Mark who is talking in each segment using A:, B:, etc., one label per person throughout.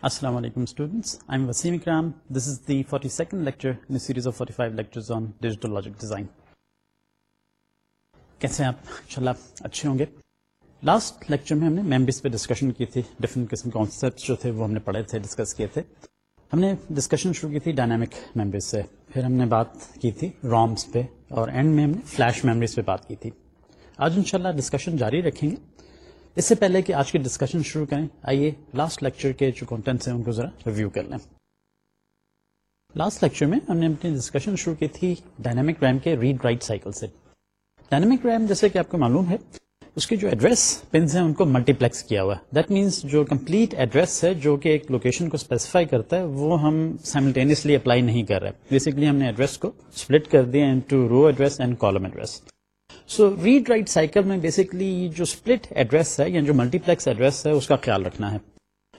A: السلام علیکم students I am Wasim Ikram this is the forty second lecture in series of forty five lectures on digital logic design کیسے آپ؟ انشاءاللہ اچھے ہوں گے. لاسٹ لیکچر میں ہم نے میمبیز پہ ڈسکشن کی تھی. ڈفرینٹ قسم کے کانسیپٹس جو تھے وہ ہم نے پڑھے تھے ڈسکس کیے تھے. ہم نے ڈسکشن شروع کی تھی ڈائنامک میمبریز سے. پھر ہم نے بات کی تھی رومس پہ اور اینڈ میں ہم نے فلیش میموریز پہ بات کی تھی. آج انشاءاللہ ڈسکشن جاری رکھیں گے. اس سے پہلے کہ آج کی ڈسکشن شروع کریں، آئیے لاسٹ لیکچر کے جو کنٹینٹس ہیں ان کو ذرا ریویو کر لیں۔ لاسٹ لیکچر میں ہم نے اپنی ڈسکشن شروع کی تھی ڈائنامک ریم کے ریڈ رائٹ سائیکل سے۔ ڈائنامک ریم جیسے کہ آپ کو معلوم ہے، اس کے جو ایڈریس پنز ہیں ان کو ملٹی پلیکس کیا ہوا۔ ہے دیٹ مینس جو کمپلیٹ ایڈریس ہے، جو کہ ایک لوکیشن کو اسپیسیفائی کرتا ہے، وہ ہم سائملٹینیسلی اپلائی نہیں کر رہے۔ بیسکلی ہم نے ایڈریس کو اسپلٹ کر دیا into row address and column address so read write cycle میں بیسکلی جو اسپلٹ ایڈریس ہے یا جو ملٹی پلیکس ایڈریس ہے اس کا خیال رکھنا ہے.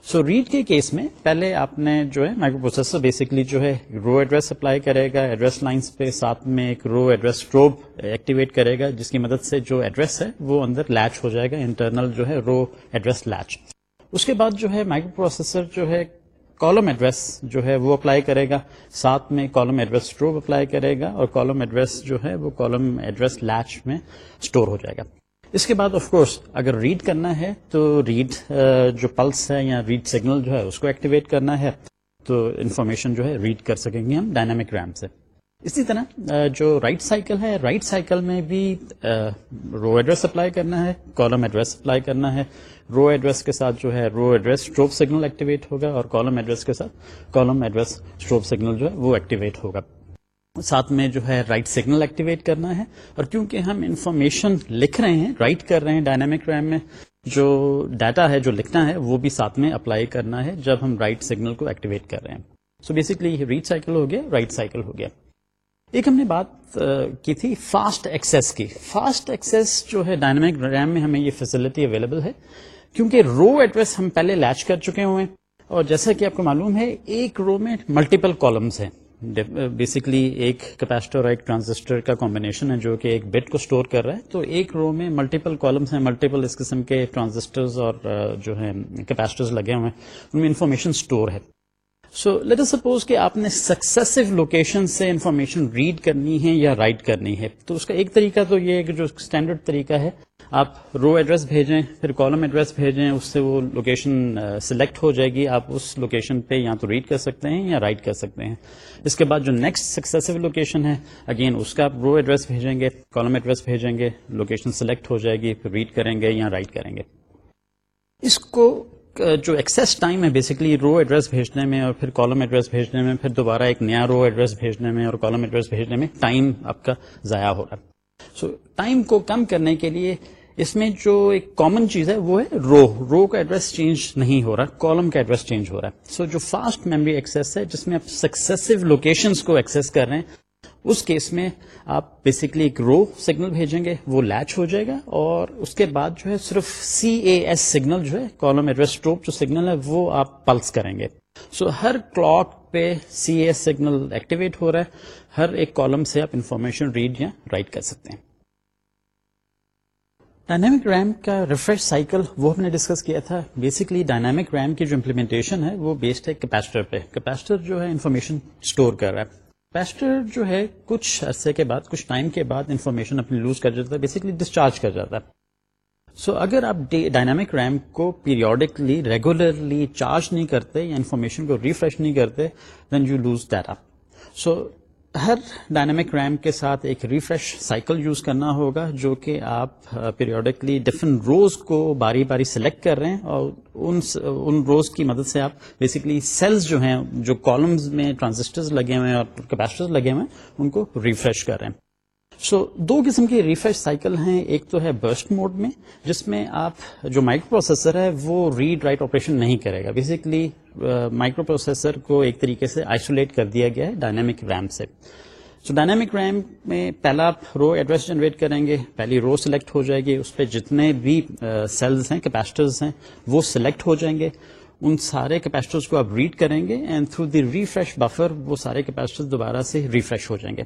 A: سو so, ریڈ کے کیس میں پہلے آپ نے جو ہے مائکرو پروسیسر بیسکلی جو ہے رو ایڈریس اپلائی کرے گا ایڈریس لائنس پہ ساتھ میں ایک رو ایڈریس ٹروب ایکٹیویٹ کرے گا جس کی مدد سے جو ایڈریس ہے وہ اندر لیچ ہو جائے گا انٹرنل جو ہے رو ایڈریس لیچ اس کے بعد جو ہے مائکرو پروسیسر جو ہے کالم ایڈریس جو ہے وہ اپلائی کرے گا۔ ساتھ میں کالم ایڈریس اسٹور اپلائی کرے گا اور کالم ایڈریس جو ہے وہ کالم ایڈریس لیچ میں اسٹور ہو جائے گا۔ اس کے بعد آف کورس اگر ریڈ کرنا ہے تو ریڈ جو پلس ہے یا ریڈ سگنل جو ہے اس کو ایکٹیویٹ کرنا ہے تو انفارمیشن جو ہے ریڈ کر سکیں گے ہم ڈائنامک ریم سے۔ اسی طرح جو رائٹ سائیکل ہے رائٹ سائیکل میں بھی رو ایڈریس اپلائی کرنا ہے کالم ایڈریس اپلائی کرنا ہے۔ رو ایڈریس کے ساتھ جو ہے row address strobe signal activate ہوگا اور کالم ایڈریس کے ساتھ کالم ایڈریس اسٹروپ سگنل جو ہے، وہ ایکٹیویٹ ہوگا۔ ساتھ میں جو ہے رائٹ سگنل ایکٹیویٹ کرنا ہے۔ اور کیونکہ ہم انفارمیشن لکھ رہے ہیں رائٹ کر رہے ہیں ڈائنامک ریم میں، جو ڈیٹا ہے، جو لکھنا ہے، وہ بھی ساتھ میں اپلائی کرنا ہے جب ہم رائٹ سگنل کو ایکٹیویٹ کر رہے ہیں۔ سو بیسکلی ریڈ سائیکل ہو گیا رائٹ سائیکل ہو گیا۔ ایک ہم نے بات کی تھی فاسٹ ایکسیس کی۔ فاسٹ ایکسیس جو ہے، ڈائنامک ریم میں ہمیں یہ فیسلٹی اویلیبل ہے۔ کیونکہ رو ایڈریس ہم پہلے لیچ کر چکے ہوئے ہیں۔ اور جیسا کہ آپ کو معلوم ہے، ایک رو میں ملٹیپل کالمس ہیں۔ بیسکلی ایک کیپیسٹر اور ایک ٹرانزسٹر کا کمبینیشن ہے جو کہ ایک بٹ کو اسٹور کر رہا ہے۔ تو ایک رو میں ملٹیپل کالمس ہیں ملٹیپل اس قسم کے ٹرانزسٹرز اور جو ہے کیپیسٹرز لگے ہوئے ہیں۔ ان میں انفارمیشن اسٹور ہے۔ سو لیٹ سپوز کہ آپ نے سکسیسو لوکیشن سے انفارمیشن ریڈ کرنی ہے یا رائٹ کرنی ہے. تو اس کا ایک طریقہ تو یہ ایک جو اسٹینڈرڈ طریقہ ہے، آپ رو ایڈریس بھیجیں، پھر کالم ایڈریس بھیجیں، اس سے وہ لوکیشن سلیکٹ ہو جائے گی. آپ اس لوکیشن پہ یا تو ریڈ کر سکتے ہیں یا رائٹ کر سکتے ہیں. اس کے بعد جو نیکسٹ سکسیسو لوکیشن ہے اگین اس کا آپ رو ایڈریس بھیجیں گے کالم ایڈریس بھیجیں گے لوکیشن سلیکٹ ہو جائے گی، پھر ریڈ کریں گے یا رائٹ کریں گے. اس کو جو ایکسیس ٹائم ہے بیسکلی رو ایڈریس بھیجنے میں اور پھر کالم ایڈریس بھیجنے میں، پھر دوبارہ ایک نیا رو ایڈریس بھیجنے میں اور کالم ایڈریس بھیجنے میں ٹائم آپ کا ضائع ہو رہا ہے۔ سو ٹائم کو کم کرنے کے لیے اس میں جو ایک کامن چیز ہے وہ ہے رو رو کا ایڈریس چینج نہیں ہو رہا کالم کا ایڈریس چینج ہو رہا ہے۔ سو جو فاسٹ میموری ایکسیس ہے، جس میں آپ سکسیسو لوکیشنس کو ایکسیس کر رہے ہیں اس کیس میں آپ بیسکلی ایک رو سگنل بھیجیں گے، وہ لیچ ہو جائے گا اور اس کے بعد جو ہے صرف سی اے ایس سگنل جو ہے کالم ایڈریس ٹروپ جو سگنل ہے، وہ آپ پلس کریں گے۔ سو ہر کلاک پہ سی اے سگنل ایکٹیویٹ ہو رہا ہے، ہر ایک کالم سے آپ انفارمیشن ریڈ یا رائٹ کر سکتے ہیں۔ ڈائنامک ریم کا ریفریش سائیکل وہ ہم نے ڈسکس کیا تھا۔ بیسکلی ڈائنامک ریم کی جو امپلیمنٹیشن ہے، وہ بیسڈ ہے کیپیسٹر پہ۔ کیپیسٹر جو ہے انفارمیشن اسٹور کر رہا ہے۔ پیسٹر جو ہے کچھ عرصے کے بعد کچھ ٹائم کے بعد انفارمیشن اپنی لوز کر جاتا ہے بیسکلی ڈسچارج کر جاتا ہے. سو so, اگر آپ ڈائنامک ریم کو پیریوڈکلی ریگولرلی چارج نہیں کرتے یا انفارمیشن کو ریفریش نہیں کرتے then you lose data so Hare dynamic RAM کے ساتھ ایک ریفریش سائیکل یوز کرنا ہوگا، جو کہ آپ پیریوڈکلی ڈفرنٹ روز کو باری باری سلیکٹ کر رہے ہیں اور ان ان روز کی مدد سے آپ بیسکلی سیلز جو ہیں، جو کالمز میں ٹرانزسٹرز لگے ہوئے ہیں اور کیپیسٹرز لگے ہوئے ہیں، ان کو ریفریش کر رہے ہیں۔ سو دو قسم کی ریفریش سائیکل ہیں۔ ایک تو ہے برسٹ موڈ میں، جس میں آپ جو مائکرو پروسیسر ہے، وہ ریڈ رائٹ آپریشن نہیں کرے گا۔ بیسکلی مائکرو پروسیسر کو ایک طریقے سے آئسولیٹ کر دیا گیا ہے ڈائنامک ریم سے۔ سو ڈائنامک ریم میں پہلا آپ رو ایڈریس جنریٹ کریں گے، پہلی رو سلیکٹ ہو جائے گی۔ اس پہ جتنے بھی سیلز ہیں کیپیسٹرز ہیں، وہ سلیکٹ ہو جائیں گے۔ ان سارے کیپیسٹرز کو آپ ریڈ کریں گے and through the refresh buffer وہ سارے کیپیسٹرز دوبارہ سے ریفریش ہو جائیں گے۔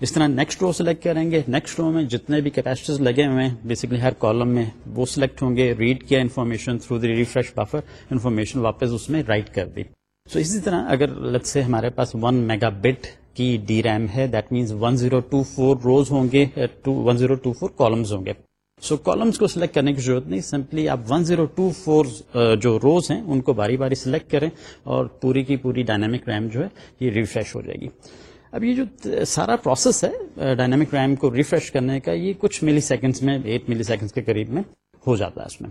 A: اس طرح نیکسٹ رو سلیکٹ کریں گے. نیکسٹ رو میں جتنے بھی کیپیسٹیز لگے ہوئے ہیں بیسکلی ہر کالم میں وہ سلیکٹ ہوں گے. ریڈ کیا information through the refresh buffer information واپس اس میں رائٹ کر دی. سو so اسی طرح اگر لت سے ہمارے پاس ون میگا بٹ کی ڈی ریم ہے that means one zero two four rows ہوں گے one zero two four columns ہوں گے. سو so, کالمس کو سلیکٹ کرنے کی ضرورت نہیں. سمپلی آپ 1024 uh, جو روز ہیں ان کو باری باری سلیکٹ کریں اور پوری کی پوری ڈائنامک ریم جو ہے یہ ریفریش ہو جائے گی. اب یہ جو سارا پروسیس ہے uh, ڈائنامک ریم کو ریفریش کرنے کا، یہ کچھ ملی سیکنڈس میں ایٹ ملی سیکنڈس کے قریب میں ہو جاتا ہے اس میں۔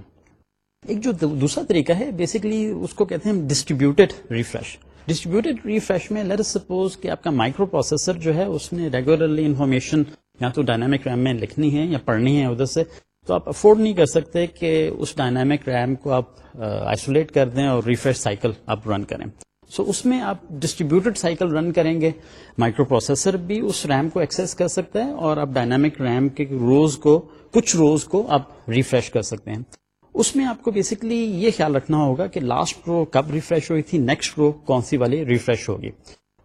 A: ایک جو دوسرا طریقہ ہے بیسکلی اس کو کہتے ہیں ڈسٹریبیوٹیڈ ریفریش ڈسٹریبیوٹیڈ ریفریش میں لیٹ سپوز کہ آپ کا مائکرو پروسیسر جو ہے، اس نے ریگولرلی انفارمیشن یا تو ڈائنامک ریم میں لکھنی ہے یا پڑھنی ہے ادھر سے، تو آپ افورڈ نہیں کر سکتے کہ اس ڈائنامک ریم کو آپ uh, آئسولیٹ کر دیں اور ریفریش سائیکل آپ رن کریں۔ سو so, اس میں آپ ڈسٹریبیوٹیڈ سائیکل رن کریں گے مائکرو پروسیسر بھی اس ریم کو ایکسس کر سکتا ہے اور آپ ڈائنامک ریم کے روز کو کچھ روز کو آپ ریفریش کر سکتے ہیں۔ اس میں آپ کو بیسکلی یہ خیال رکھنا ہوگا کہ لاسٹ رو کب ریفریش ہوئی تھی نیکسٹ رو کون سی والی ریفریش ہوگی۔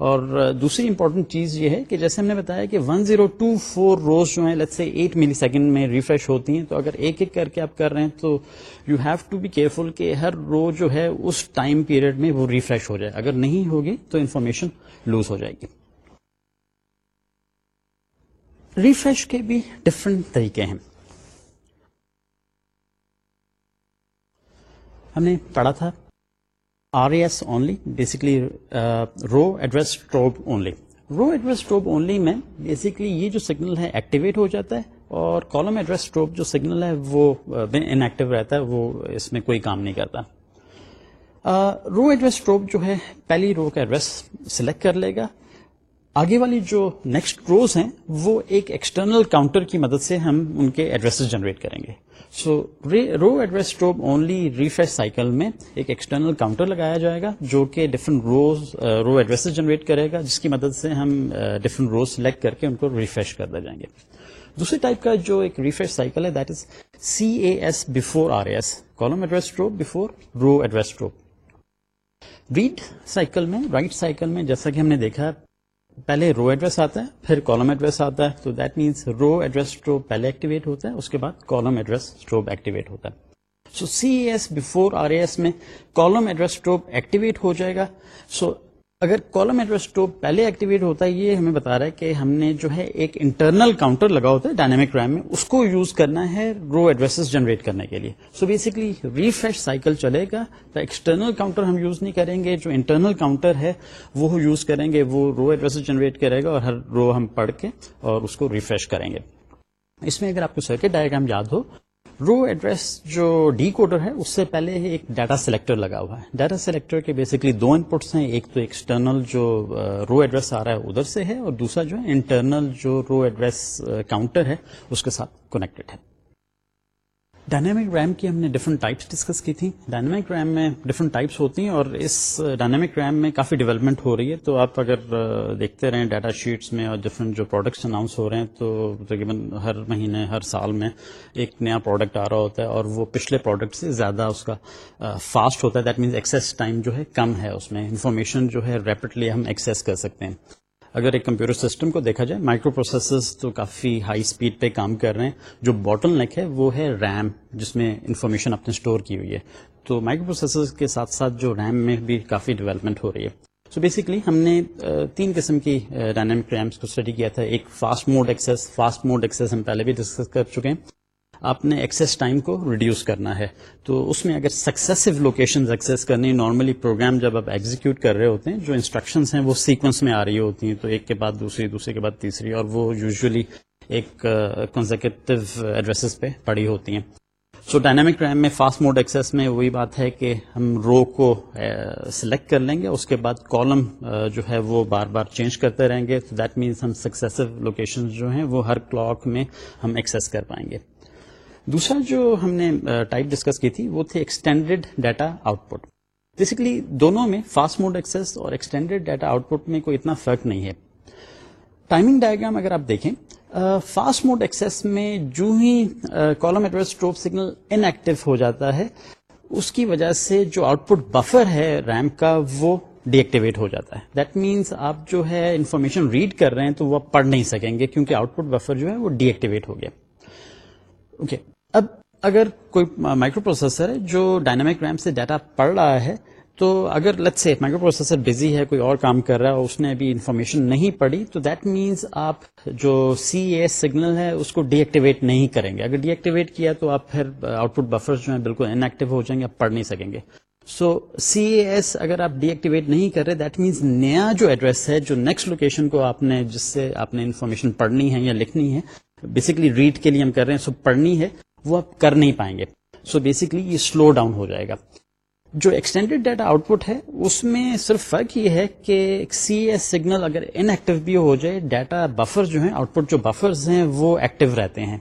A: اور دوسری امپورٹنٹ چیز یہ ہے کہ جیسے ہم نے بتایا کہ one zero two four rows جو ہیں لیٹ سے ایٹ ملی سیکنڈ میں ریفریش ہوتی ہیں، تو اگر ایک ایک کر کے آپ کر رہے ہیں، تو you have to be careful کہ ہر رو جو ہے اس ٹائم پیریڈ میں وہ ریفریش ہو جائے۔ اگر نہیں ہوگی تو انفارمیشن لوز ہو جائے گی۔ ریفریش کے بھی ڈفرنٹ طریقے ہیں۔ ہم نے پڑھا تھا R S only basically row address strobe only row address strobe only میں بیسکلی یہ جو سگنل ہے ایکٹیویٹ ہو جاتا ہے اور کالم ایڈریس ٹروب جو سگنل ہے وہ uh, ان ایکٹیو رہتا ہے، وہ اس میں کوئی کام نہیں کرتا. رو ایڈریس ٹروب جو ہے پہلی رو کا ایڈریس سلیکٹ کر لے گا. آگے والی جو نیکسٹ روز ہیں وہ ایک ایکسٹرنل کاؤنٹر کی مدد سے ہم ان کے ایڈریس جنریٹ کریں گے. So row address strobe only refresh cycle میں ایک ایکسٹرنل کاؤنٹر لگایا جائے گا جو کہ different rows row address generate کرے گا، جس کی مدد سے ہم ڈفرنٹ روز سلیکٹ کر کے ان کو ریفریش کر دے جائیں گے۔ دوسری ٹائپ کا جو ایک ریفریش سائیکل ہے that is C A S before R S column address strobe before row address strobe read cycle میں رائٹ سائیکل میں، جیسا کہ ہم نے دیکھا پہلے رو ایڈریس آتا ہے، پھر کالم ایڈریس آتا ہے۔ تو that means row address strobe پہلے ایکٹیویٹ ہوتا ہے، اس کے بعد کالم ایڈریس اسٹروپ ایکٹیویٹ ہوتا ہے۔ So C S before R A S میں کالم ایڈریس اسٹروپ ایکٹیویٹ ہو جائے گا۔ سو اگر کالم ایڈریس ٹو پہلے ایکٹیویٹ ہوتا ہے، یہ ہمیں بتا رہا ہے کہ ہم نے جو ہے ایک انٹرنل کاؤنٹر لگا ہوتا ہے ڈائنامک ریم میں، اس کو یوز کرنا ہے رو ایڈریس جنریٹ کرنے کے لیے۔ سو بیسکلی ریفریش سائیکل چلے گا۔ تو ایکسٹرنل کاؤنٹر ہم یوز نہیں کریں گے، جو انٹرنل کاؤنٹر ہے، وہ یوز کریں گے، وہ رو ایڈریس جنریٹ کرے گا اور ہر رو ہم پڑھ کے اور اس کو ریفریش کریں گے۔ اس میں اگر آپ کو سرکٹ ڈائگرام یاد ہو رو ایڈریس جو ڈی کوڈر ہے، اس سے پہلے ایک ڈیٹا سلیکٹر لگا ہوا ہے۔ ڈیٹا سلیکٹر کے بیسکلی دو انپٹس ہیں، ایک تو ایکسٹرنل جو رو ایڈریس آ رہا ہے ادھر سے ہے اور دوسرا جو ہے انٹرنل جو رو ایڈریس کاؤنٹر ہے، اس کے ساتھ کنیکٹڈ ہے۔ ڈائنامک ریم کی ہم نے ڈفرنٹ ٹائپس ڈسکس کی تھی ڈائنامک ریم میں ڈفرنٹ ٹائپس ہوتی ہیں اور اس uh, ڈائنامک ریم میں کافی ڈیولپمنٹ ہو رہی ہے. تو آپ اگر uh, دیکھتے رہیں ڈاٹا شیٹس میں اور ڈفرنٹ جو پروڈکٹس اناؤنس ہو رہے ہیں، تو تقریباً ہر مہینے، ہر سال میں ایک نیا پروڈکٹ آ رہا ہوتا ہے اور وہ پچھلے پروڈکٹ سے زیادہ اس کا uh, فاسٹ ہوتا ہے. دیٹ مینس ایکسیس ٹائم جو ہے کم ہے اس میں. انفارمیشن جو ہے ریپڈلی ہم ایکسیس کر سکتے ہیں. اگر ایک کمپیوٹر سسٹم کو دیکھا جائے مائکرو پروسیسرز تو کافی ہائی اسپیڈ پہ کام کر رہے ہیں۔ جو باٹل نیک ہے، وہ ہے ریم جس میں انفارمیشن اپنے اسٹور کی ہوئی ہے۔ تو مائکرو پروسیسر کے ساتھ ساتھ جو ریم میں بھی کافی ڈیولپمنٹ ہو رہی ہے۔ سو so بیسکلی ہم نے تین قسم کی ڈائنامک ریمس کو اسٹڈی کیا تھا۔ ایک fast mode access fast mode access ہم پہلے بھی ڈسکس کر چکے ہیں۔ آپ نے ایکسیس ٹائم کو ریڈیوس کرنا ہے۔ تو اس میں اگر سکسیسو لوکیشن ایکسیس کرنی نارملی پروگرام جب آپ ایگزیکیوٹ کر رہے ہوتے ہیں، جو انسٹرکشنس ہیں وہ سیکوینس میں آ رہی ہوتی ہیں۔ تو ایک کے بعد دوسری دوسرے کے بعد تیسری، اور وہ یوزلی ایک کنزیکٹو ایڈریسز پہ پڑی ہوتی ہیں۔ سو ڈائنامک ریم میں فاسٹ موڈ ایکسیس میں وہی بات ہے کہ ہم رو کو سلیکٹ کر لیں گے، اس کے بعد کالم جو ہے وہ بار بار چینج کرتے رہیں گے۔ دیٹ مینس ہم سکسیسو لوکیشن جو ہیں وہ ہر کلاک میں ہم ایکسیس کر پائیں گے۔ دوسرا جو ہم نے ٹائپ ڈسکس کی تھی، وہ تھی extended data output basically دونوں میں فاسٹ موڈ ایکسس اور ایکسٹینڈیڈ ڈیٹا آؤٹ پٹ میں کوئی اتنا فرق نہیں ہے. ٹائمنگ ڈائگرام اگر آپ دیکھیں فاسٹ موڈ ایکسس میں جو ہی column address strobe signal inactive ہو جاتا ہے، اس کی وجہ سے جو آؤٹ پٹ بفر ہے ریم کا، وہ ڈی ایکٹیویٹ ہو جاتا ہے. دیٹ مینس آپ جو ہے انفارمیشن ریڈ کر رہے ہیں تو وہ پڑھ نہیں سکیں گے کیونکہ آؤٹ پٹ بفر جو ہے وہ ڈی ایکٹیویٹ ہو گیا. اوکے اب اگر کوئی مائکرو پروسیسر ہے جو ڈائنامک ریم سے ڈیٹا پڑھ رہا ہے، تو اگر لت سے مائکرو پروسیسر بزی ہے، کوئی اور کام کر رہا ہے اور اس نے ابھی انفارمیشن نہیں پڑھی، تو دیٹ مینس آپ جو سی اے سگنل ہے، اس کو ڈی ایکٹیویٹ نہیں کریں گے۔ اگر ڈی ایکٹیویٹ کیا تو آپ پھر آؤٹ پٹ بفر جو ہے بالکل ان ایکٹیو ہو جائیں گے، آپ پڑھ نہیں سکیں گے۔ سو سی اے ایس اگر آپ ڈی ایکٹیویٹ نہیں کر رہے دیٹ مینس نیا جو ایڈریس ہے، جو نیکسٹ لوکیشن کو آپ نے، جس سے آپ نے انفارمیشن پڑھنی ہے یا لکھنی ہے بیسکلی ریڈ کے لیے ہم کر رہے ہیں، سو پڑھنی ہے۔ وہ آپ کر نہیں پائیں گے۔ سو so بیسکلی یہ سلو ڈاؤن ہو جائے گا۔ جو ایکسٹینڈیڈ ڈیٹا آؤٹ پٹ ہے اس میں صرف فرق یہ ہے کہ سی ایس سگنل اگر ان ایکٹیو بھی ہو جائے ڈیٹا بفر جو ہیں آؤٹ پٹ جو بفرز ہیں وہ ایکٹیو رہتے ہیں۔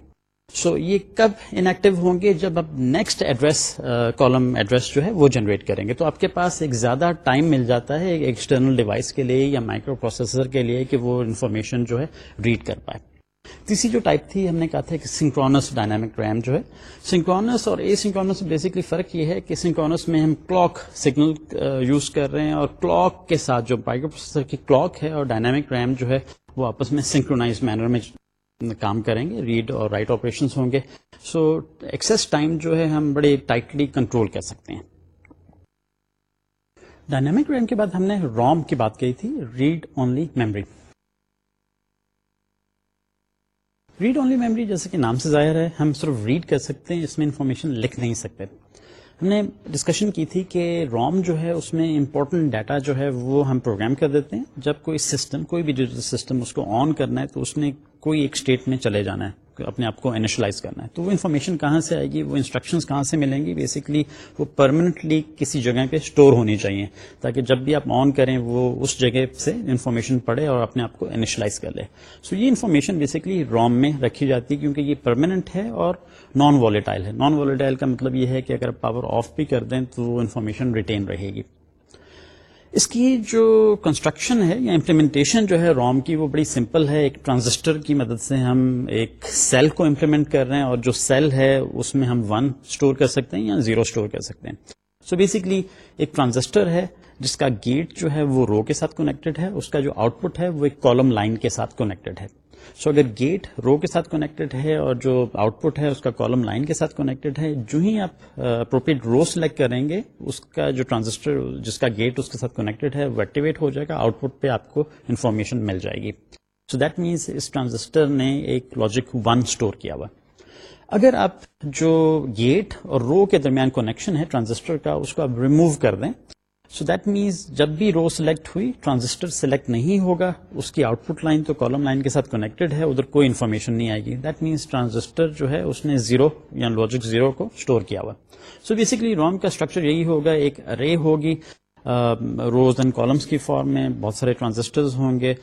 A: سو so, یہ کب ان ایکٹیو ہوں گے؟ جب آپ نیکسٹ ایڈریس کالم ایڈریس جو ہے وہ جنریٹ کریں گے۔ تو آپ کے پاس ایک زیادہ ٹائم مل جاتا ہے ایکسٹرنل ڈیوائس کے لیے یا مائکرو پروسیسر کے لیے کہ وہ انفارمیشن جو ہے ریڈ کر پائے۔ تیسری جو ٹائپ تھی، ہم نے کہا تھا کہ سنکرونس ڈائنامک ریم جو ہے سنکرونس اور اے سنکرونس بیسکلی فرق یہ ہے کہ سنکرونس میں ہم کلاک سگنل یوز کر رہے ہیں اور کلاک کے ساتھ جو مائکرو پروسیسر کی کلاک ہے اور ڈائنامک ریم جو ہے، وہ آپس میں سنکرونائز مینر میں کام کریں گے ریڈ اور رائٹ آپریشن ہوں گے۔ سو ایکسس ٹائم جو ہے، ہم بڑے ٹائٹلی کنٹرول کر سکتے ہیں۔ ڈائنامک ریم کے بعد ہم نے روم کی بات کی تھی read only memory read only memory جیسے کہ نام سے ظاہر ہے، ہم صرف ریڈ کر سکتے ہیں، اس میں انفارمیشن لکھ نہیں سکتے۔ ہم نے ڈسکشن کی تھی کہ روم جو ہے، اس میں امپورٹنٹ ڈیٹا جو ہے، وہ ہم پروگرام کر دیتے ہیں۔ جب کوئی سسٹم کوئی بھی ڈیجیٹل سسٹم اس کو آن کرنا ہے، تو اس نے کوئی ایک اسٹیٹ میں چلے جانا ہے۔ اپنے آپ کو انیشلائز کرنا ہے۔ تو وہ انفارمیشن کہاں سے آئے گی؟ وہ انسٹرکشن کہاں سے ملیں گی؟ بیسکلی وہ پرماننٹلی کسی جگہ پہ اسٹور ہونی چاہیے تاکہ جب بھی آپ آن کریں وہ اس جگہ سے انفارمیشن پڑھے اور اپنے آپ کو انیشلائز کر لے۔ سو so یہ انفارمیشن بیسکلی روم میں رکھی جاتی ہے کیونکہ یہ پرماننٹ ہے اور نان والیٹائل ہے۔ نان والیٹائل کا مطلب یہ ہے کہ اگر پاور آف بھی کر دیں تو وہ انفارمیشن ریٹین رہے گی۔ اس کی جو کنسٹرکشن ہے یا امپلیمنٹیشن جو ہے روم کی وہ بڑی سمپل ہے، ایک ٹرانزسٹر کی مدد سے ہم ایک سیل کو امپلیمنٹ کر رہے ہیں اور جو سیل ہے اس میں ہم ون اسٹور کر سکتے ہیں یا زیرو اسٹور کر سکتے ہیں۔ سو so بیسکلی ایک ٹرانزسٹر ہے جس کا گیٹ جو ہے وہ رو کے ساتھ کنیکٹڈ ہے، اس کا جو آؤٹ پٹ ہے وہ ایک کالم لائن کے ساتھ کنیکٹڈ ہے۔ سو اگر گیٹ رو کے ساتھ کنیکٹڈ ہے اور جو آؤٹ پٹ ہے، اس کا کالم لائن کے ساتھ کنیکٹڈ ہے، جو ہی آپ اپروپریٹ رو سلیکٹ کریں گے، اس کا جو ٹرانزسٹر جس کا گیٹ اس کے ساتھ کنیکٹڈ ہے، وہ ایکٹیویٹ ہو جائے گا آؤٹ پٹ پہ آپ کو انفارمیشن مل جائے گی۔ سو دیٹ مینس اس ٹرانزسٹر نے ایک لاجک ون اسٹور کیا ہوا۔ اگر آپ جو گیٹ اور رو کے درمیان کنیکشن ہے ٹرانزسٹر کا، اس کو آپ ریموو کر دیں سو دیٹ مینس جب بھی رو سلیکٹ ہوئی ٹرانزسٹر سلیکٹ نہیں ہوگا، اس کی آؤٹ پٹ لائن تو کالم لائن کے ساتھ کنیکٹڈ ہے، ادھر کوئی انفارمیشن نہیں آئے گی. دیٹ مینس ٹرانزسٹر جو ہے، اس نے زیرو یا لوجک زیرو کو اسٹور کیا ہوا. سو بیسکلی روم کا اسٹرکچر یہی ہوگا، ایک رے ہوگی. روز اینڈ کالمس کی فارم میں بہت سارے ٹرانزسٹر ہوں گے.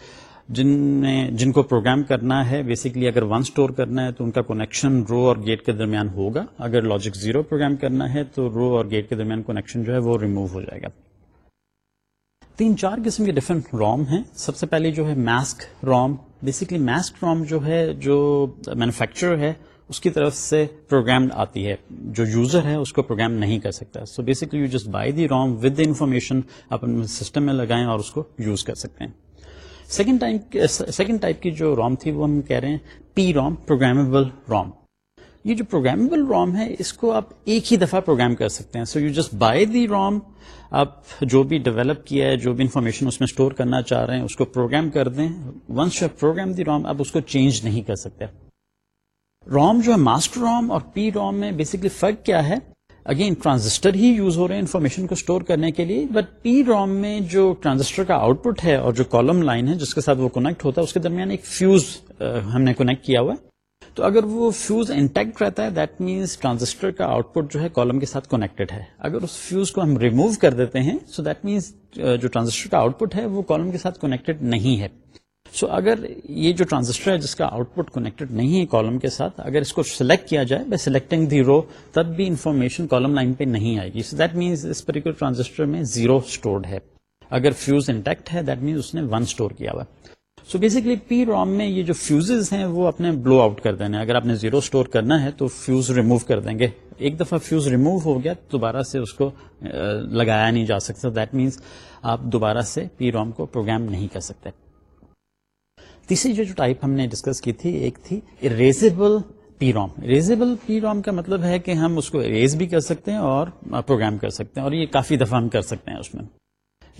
A: جن میں، جن کو پروگرام کرنا ہے بیسکلی اگر ون اسٹور کرنا ہے تو ان کا کنیکشن رو اور گیٹ کے درمیان ہوگا. اگر لاجک زیرو پروگرام کرنا ہے تو رو اور گیٹ کے درمیان کنیکشن جو ہے وہ ریموو ہو جائے گا. تین چار قسم کے ڈفرنٹ روم ہیں۔ سب سے پہلے جو ہے mask ROM basically mask ROM جو ہے، جو مینوفیکچر ہے، اس کی طرف سے پروگرام آتی ہے۔ جو یوزر ہے، اس کو پروگرام نہیں کر سکتا۔ So basically you just buy the ROM with the information آپ سسٹم میں لگائیں اور اس کو یوز کر سکتے ہیں۔ سیکنڈ سیکنڈ ٹائپ کی جو روم تھی، وہ ہم کہہ رہے ہیں پی روم پروگرامیبل روم یہ جو پروگرامیبل روم ہے، اس کو آپ ایک ہی دفعہ پروگرام کر سکتے ہیں۔ So you just buy the ROM آپ جو بھی ڈیولپ کیا ہے، جو بھی انفارمیشن اس میں اسٹور کرنا چاہ رہے ہیں، اس کو پروگرام کر دیں۔ Once you program the ROM آپ اس کو چینج نہیں کر سکتے۔ روم جو ہے ماسٹر روم اور پی روم میں بیسکلی فرق کیا ہے؟ اگین ٹرانزسٹر ہی یوز ہو رہے ہیں انفارمیشن کو اسٹور کرنے کے لیے بٹ پی روم میں جو ٹرانزسٹر کا آؤٹ پٹ ہے اور جو کالم لائن ہے، جس کے ساتھ وہ کنیکٹ ہوتا ہے، اس کے درمیان ایک فیوز ہم نے کنیکٹ کیا ہوا ہے۔ تو اگر وہ فیوز انٹیکٹ رہتا ہے دیٹ مینس ٹرانزسٹر کا آؤٹ پٹ جو ہے کالم کے ساتھ کنیکٹڈ ہے. اگر اس فیوز کو ہم ریموو کر دیتے ہیں سو دیٹ مینس جو ٹرانزسٹر کا آؤٹ پٹ ہے وہ کالم کے ساتھ کنیکٹڈ نہیں ہے. سو so, اگر یہ جو ٹرانزسٹر ہے جس کا آؤٹ پٹ کنیکٹڈ نہیں ہے کالم کے ساتھ اگر اس کو سلیکٹ کیا جائے بائی سلیکٹنگ دی رو تب بھی انفارمیشن کالم لائن پہ نہیں آئے گی. سو دیٹ مینس اس پرٹیکولر ٹرانزسٹر میں زیرو اسٹورڈ ہے. اگر فیوز انٹیکٹ ہے دیٹ مینس اس نے ون اسٹور کیا ہوا. سو بیسکلی پی روم میں یہ جو فیوز ہیں، وہ اپنے بلو آؤٹ کر دینا اگر آپ نے زیرو اسٹور کرنا ہے، تو فیوز ریموو کر دیں گے. ایک دفعہ فیوز ریموو ہو گیا، دوبارہ سے اس کو لگایا نہیں جا سکتا. دیٹ مینس آپ دوبارہ سے پی روم کو پروگرام نہیں کر سکتے. تیسری جو ٹائپ ہم نے ڈسکس کی تھی، ایک تھی اریزیبل پی روم اریزیبل پی روم کا مطلب ہے کہ ہم اس کو اریز بھی کر سکتے ہیں اور پروگرام کر سکتے ہیں. اور یہ کافی دفعہ ہم کر سکتے ہیں اس میں.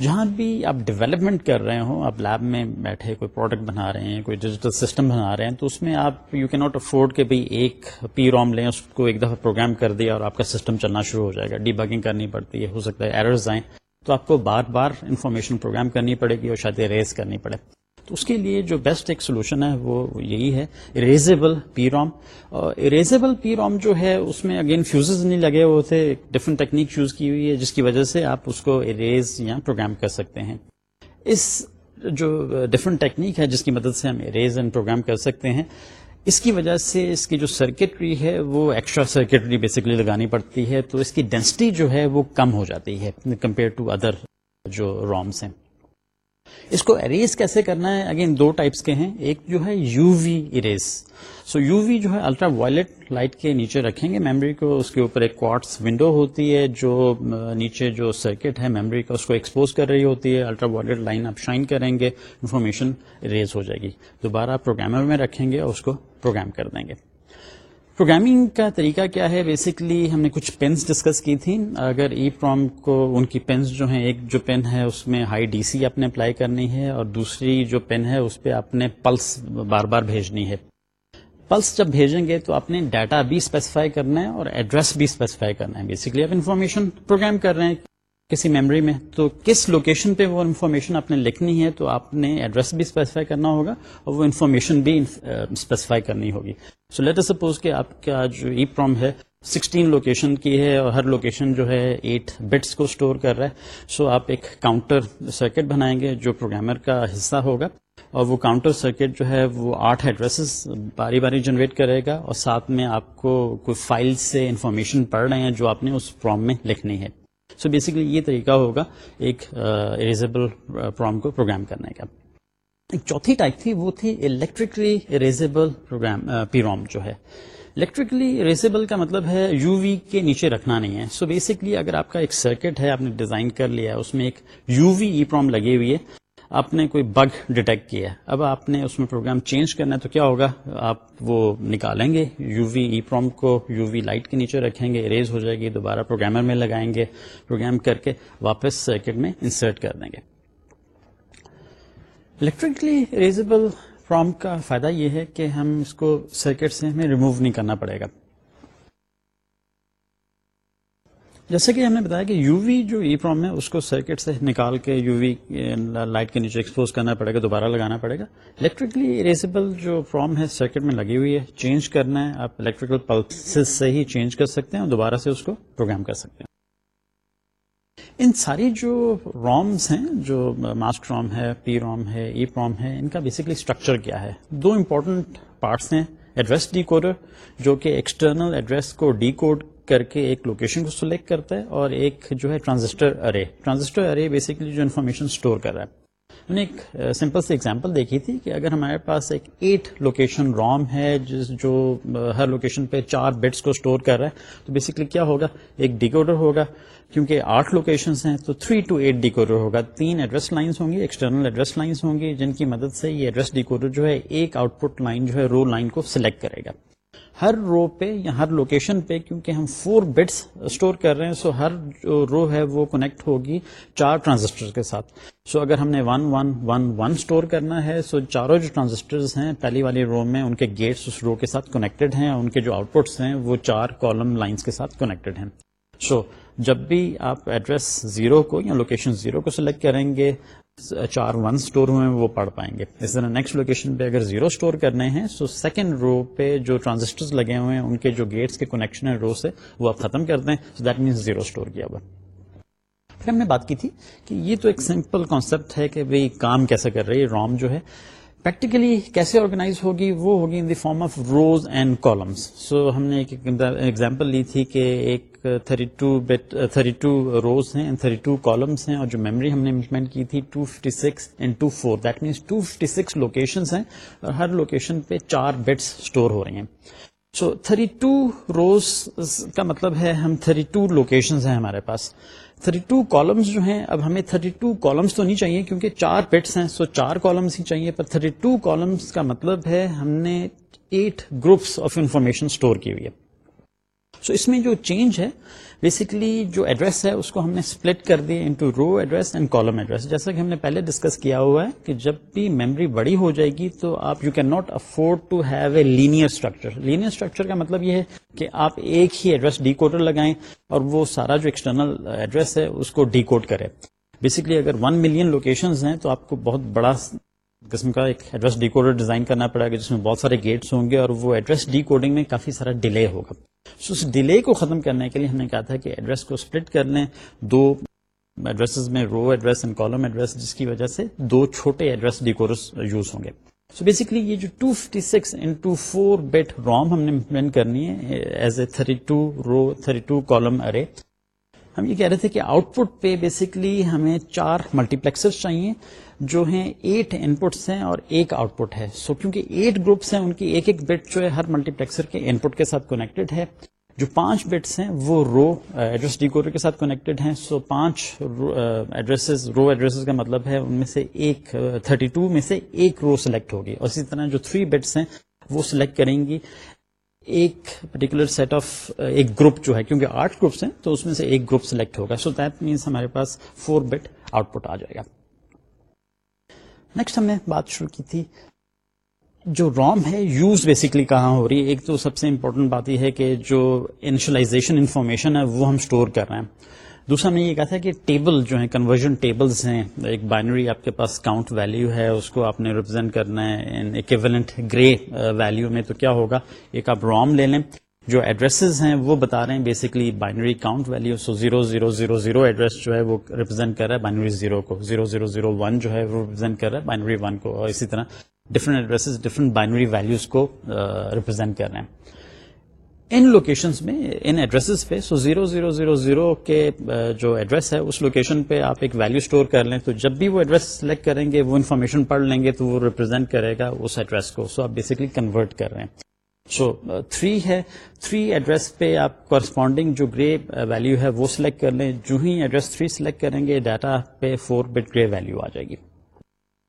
A: جہاں بھی آپ ڈیولپمنٹ کر رہے ہوں، آپ لیب میں بیٹھے کوئی پروڈکٹ بنا رہے ہیں، کوئی ڈیجیٹل سسٹم بنا رہے ہیں، تو اس میں آپ یو کی ناٹ افورڈ کہ بھائی ایک پی روم لیں، اس کو ایک دفعہ پروگرام کر دیا اور آپ کا سسٹم چلنا شروع ہو جائے گا۔ ڈی بگنگ کرنی پڑتی ہے، ہو سکتا ہے ایررز آئیں۔ تو آپ کو بار بار انفارمیشن پروگرام کرنی پڑے گی اور شاید ریز کرنی پڑے۔ تو اس کے لیے جو بیسٹ ایک سولوشن ہے وہ یہی ہے. اریزیبل پی روم اریزیبل پی روم جو ہے اس میں اگین فیوزز نہیں لگے ہوئے تھے. ڈفرنٹ ٹیکنیک یوز کی ہوئی ہے جس کی وجہ سے آپ اس کو اریز یا پروگرام کر سکتے ہیں. اس جو ڈفرنٹ ٹیکنیک ہے جس کی مدد سے ہم اریز اینڈ پروگرام کر سکتے ہیں، اس کی وجہ سے اس کی جو سرکٹری ہے وہ ایکسٹرا سرکٹری بیسکلی لگانی پڑتی ہے، تو اس کی ڈینسٹی جو ہے وہ کم ہو جاتی ہے کمپیئر ٹو ادر جو رومس ہیں۔ اس کو اریز کیسے کرنا ہے؟ اگین دو ٹائپس کے ہیں. ایک جو ہے U V erase so U V جو ہے الٹرا وائلٹ لائٹ کے نیچے رکھیں گے. میموری کو اس کے اوپر ایک کوارٹس ونڈو ہوتی ہے جو نیچے جو سرکٹ ہے میموری کا، اس کو ایکسپوز کر رہی ہوتی ہے. الٹرا وائلٹ لائن آپ شائن کریں گے انفارمیشن اریز ہو جائے گی. دوبارہ پروگرامر میں رکھیں گے اور اس کو پروگرام کر دیں گے. پروگرامنگ کا طریقہ کیا ہے؟ بیسکلی ہم نے کچھ پینس ڈسکس کی تھی اگر ای پروم کو ان کی پینس جو ہیں، ایک جو پین ہے، اس میں ہائی ڈی سی آپ نے اپلائی کرنی ہے اور دوسری جو پین ہے، اس پہ آپ نے پلس بار بار بھیجنی ہے۔ پلس جب بھیجیں گے تو آپ نے ڈاٹا بھی اسپیسیفائی کرنا ہے اور ایڈریس بھی اسپیسیفائی کرنا ہے۔ بیسکلی آپ انفارمیشن پروگرام کر رہے ہیں۔ کسی میموری میں؟ تو کس لوکیشن پہ وہ انفارمیشن آپ نے لکھنی ہے؟ تو آپ نے ایڈریس بھی اسپیسیفائی کرنا ہوگا اور وہ انفارمیشن بھی uh, اسپیسیفائی کرنی ہوگی۔ سو لیٹ سپوز کہ آپ کا جو ای پروم ہے سکسٹین لوکیشن کی ہے اور ہر لوکیشن جو ہے ایٹ بٹس کو اسٹور کر رہا ہے۔ سو so آپ ایک کاؤنٹر سرکٹ بنائیں گے جو پروگرامر کا حصہ ہوگا اور وہ کاؤنٹر سرکٹ جو ہے وہ آٹھ ایڈریسز باری باری جنریٹ کرے گا اور ساتھ میں آپ کو کوئی فائل سے انفارمیشن پڑھ رہے ہیں جو آپ نے اس پروم میں لکھنی ہے۔ سو بیسکلی یہ طریقہ ہوگا ایک اریزیبل پروم کو پروگرام کرنے کا۔ ایک چوتھی ٹائپ تھی، وہ تھی الیکٹرکلی اریزیبل پروگرام پی روم جو ہے۔ الیکٹرکلی اریزیبل کا مطلب ہے یو وی کے نیچے رکھنا نہیں ہے۔ سو so بیسکلی اگر آپ کا ایک سرکٹ ہے، آپ نے ڈیزائن کر لیا ہے اس میں ایک یو وی ای پروم لگی ہوئی ہے۔ آپ نے کوئی بگ ڈیٹیکٹ کیا ہے؟ اب آپ نے اس میں پروگرام چینج کرنا ہے تو کیا ہوگا؟ آپ وہ نکالیں گے یو وی ای پروم کو یو وی لائٹ کے نیچے رکھیں گے اریز ہو جائے گی، دوبارہ پروگرامر میں لگائیں گے پروگرام کر کے واپس سرکٹ میں انسرٹ کر دیں گے۔ الیکٹرکلی اریزیبل پروم کا فائدہ یہ ہے کہ ہم اس کو سرکٹ سے ہمیں ریموو نہیں کرنا پڑے گا۔ جیسے کہ ہم نے بتایا کہ یو وی جو ای پروم ہے، اس کو سرکٹ سے نکال کے یو وی لائٹ کے نیچے ایکسپوز کرنا پڑے گا، دوبارہ لگانا پڑے گا۔ الیکٹریکلی اریزیبل جو پروم ہے سرکٹ میں لگی ہوئی ہے چینج کرنا ہے۔ آپ الیکٹریکل پلس سے ہی چینج کر سکتے ہیں اور دوبارہ سے اس کو پروگرام کر سکتے ہیں۔ ان ساری جو رومس ہیں، جو ماسک روم ہے پی روم ہے ای پروم ہے، ان کا بیسکلی اسٹرکچر کیا ہے؟ دو امپورٹنٹ پارٹس ہیں۔ ایڈریس ڈی کوڈر جو کہ ایکسٹرنل ایڈریس کو ڈی کوڈ کر کے ایک لوکیشن کو سلیکٹ کرتا ہے اور ایک جو ہے transistor array transistor array basically جو انفارمیشن اسٹور کر رہا ہے. میں نے ایک سمپل سی ایگزامپل دیکھی تھی کہ اگر ہمارے پاس ایک ایٹ لوکیشن روم ہے جس جو ہر لوکیشن پہ چار بٹس کو اسٹور کر رہا ہے، تو بیسکلی کیا ہوگا؟ ایک ڈیکوڈر ہوگا. کیونکہ آٹھ لوکیشن ہیں، تو تھری ٹو ایٹ ڈیکوڈر ہوگا. تین ایڈریس لائنس ہوں گی ایکسٹرنل ایڈریس لائنس ہوں گی، جن کی مدد سے یہ ایڈریس ڈیکوڈر جو ہے، ایک آؤٹ پٹ لائن جو ہے رو لائن کو سلیکٹ کرے گا. ہر رو پہ یا ہر لوکیشن پہ، کیونکہ ہم فور بٹس اسٹور کر رہے ہیں سو ہر جو رو ہے وہ کنیکٹ ہوگی چار ٹرانزسٹر کے ساتھ۔ سو اگر ہم نے one one one one store کرنا ہے سو چاروں جو ٹرانزسٹر ہیں، پہلی والی رو میں ان کے گیٹس اس رو کے ساتھ کنیکٹڈ ہیں، ان کے جو آؤٹ پٹس ہیں وہ چار کالم لائنس کے ساتھ کنیکٹڈ ہیں۔ سو جب بھی آپ ایڈریس زیرو کو یا لوکیشن زیرو کو سلیکٹ کریں گے چار ون اسٹور ہوئے وہ پڑھ پائیں گے۔ اس طرح نیکسٹ لوکیشن پہ اگر زیرو اسٹور کرنے ہیں سو سیکنڈ رو پہ جو ٹرانزسٹر لگے ہوئے ہیں، ان کے جو گیٹس کے کنیکشن ہے رو سے، وہ آپ ختم کر دیں۔ So that means zero store کیا ہوا۔ پھر ہم نے بات کی تھی کہ یہ تو ایک سمپل کانسیپٹ ہے کہ بھائی کام کیسے کر رہی ہے۔ روم جو ہے پریکٹیکلی کیسے آرگنائز ہوگی وہ ہوگی in the form of rows and columns so ہم نے ایک ایگزامپل لی تھی کہ ایک thirty two bit thirty two rows ہیں تھرٹی ٹو کالمس ہیں اور جو میموری ہم نے امپلیمنٹ کی تھی two fifty six and two four that means two fifty six locations ہیں اور ہر لوکیشن پہ چار بٹس اسٹور ہو رہی ہیں. سو تھرٹی ٹو روز کا مطلب ہے ہم تھرٹی ٹو لوکیشنز ہیں ہمارے پاس. تھرٹی ٹو کالمس جو ہیں، اب ہمیں تھرٹی ٹو کالمس تو نہیں چاہیے کیونکہ چار پیٹس ہیں سو چار کالمس ہی چاہیے، پر تھرٹی ٹو کالمس کا مطلب ہے ہم نے eight groups of information store کی ہوئی ہے۔ سو اس میں جو چینج ہے بیسکلی جو ایڈریس ہے، اس کو ہم نے اسپلٹ کر دی into row address and column address جیسا کہ ہم نے پہلے ڈسکس کیا ہوا ہے کہ جب بھی میموری بڑی ہو جائے گی تو آپ you cannot afford to have a linear structure linear structure کا مطلب یہ ہے کہ آپ ایک ہی ایڈریس ڈی کوڈر لگائیں اور وہ سارا جو ایکسٹرنل ایڈریس ہے، اس کو ڈی کوڈ کرے. بیسکلی اگر ون ملین لوکیشن ہیں تو آپ کو بہت بڑا قسم کا ایک ایڈریس ڈی کوڈر ڈیزائن کرنا پڑے گا جس میں بہت سارے گیٹس ہوں گے اور وہ ایڈریس ڈی کوڈنگ میں کافی سارا ڈیلے ہوگا۔ سو اس ڈیلے کو ختم کرنے کے لیے ہم نے کہا تھا کہ ایڈریس کو اسپلٹ کر لیں۔ دو ایڈریس میں row address and column address جس کی وجہ سے دو چھوٹے ایڈریس ڈی کوڈرس یوز ہوں گے۔ سو بیسکلی یہ جو 256 fifty six into four bit ROM ہم نے امپلیمنٹ کرنی ہے as a 32 two row 32 two column array ہم یہ کہہ رہے تھے کہ آؤٹ پٹ پہ بیسکلی ہمیں چار ملٹی پلیکسر چاہیے۔ جو ہیں ایٹ ان پٹس ہیں اور ایک آؤٹ پٹ ہے. سو so, کیونکہ ایٹ گروپس ہیں ان کی ایک ایک بٹ جو ہے ہر ملٹی پلیکسر کے ان پٹ کے ساتھ کنیکٹڈ ہے. جو پانچ بٹس ہیں وہ رو ایڈریس ڈی کوڈر کے ساتھ کنیکٹڈ ہیں. سو پانچ ایڈریسز رو ایڈریسز کا مطلب ہے ان میں سے ایک uh, تھرٹی ٹو میں سے ایک رو سلیکٹ ہوگی. اور اسی طرح جو تھری بٹس ہیں وہ سلیکٹ کریں گی. ایک پرٹیکولر سیٹ آف ایک گروپ جو ہے کیونکہ آٹھ گروپس ہیں تو اس میں سے ایک گروپ سلیکٹ ہوگا. سو دیٹ مینس ہمارے پاس فور بٹ آؤٹ پٹ آ جائے گا. نیکسٹ ہم نے بات شروع کی تھی جو روم ہے یوز بیسکلی کہاں ہو رہی ہے؟ ایک تو سب سے امپورٹنٹ بات یہ ہے کہ جو انشلائزیشن انفارمیشن ہے، وہ ہم اسٹور کر رہے ہیں۔ دوسرا میں یہ کہا تھا کہ ٹیبل جو ہے کنورژن ٹیبلز ہیں، ایک بائنری آپ کے پاس کاؤنٹ ویلو ہے، اس کو آپ نے ریپرزینٹ کرنا ہے گرے ویلو uh, میں، تو کیا ہوگا؟ ایک آپ روم لے لیں۔ جو ایڈریسز ہیں، وہ بتا رہے ہیں basically binary count value so zero zero zero zero address جو ہے وہ ریپرزینٹ کر رہا ہے بائنری زیرو کو. زیرو زیرو زیرو ون جو ہے وہ ریپرزینٹ کر رہا ہے بائنری ون کو. اور اسی طرح different addresses different binary values کو ریپرزینٹ کر رہے ہیں. ان لوکیشنز میں، ان ایڈریسز پہ so zero zero zero zero کے جو ایڈریس ہے، اس لوکیشن پہ آپ ایک ویلو اسٹور کر لیں تو جب بھی وہ ایڈریس سلیکٹ کریں گے، وہ انفارمیشن پڑھ لیں گے تو وہ ریپرزینٹ کرے گا اس ایڈریس کو. سو آپ بیسکلی کنورٹ کر رہے ہیں. سو تھری ہے تھری ایڈریس پہ آپ کورسپونڈنگ جو گرے ویلو ہے وہ سلیکٹ کر لیں. جو ہی ایڈریس تھری سلیکٹ کریں گے ڈاٹا پہ فور بٹ گرے ویلو آ جائے گی.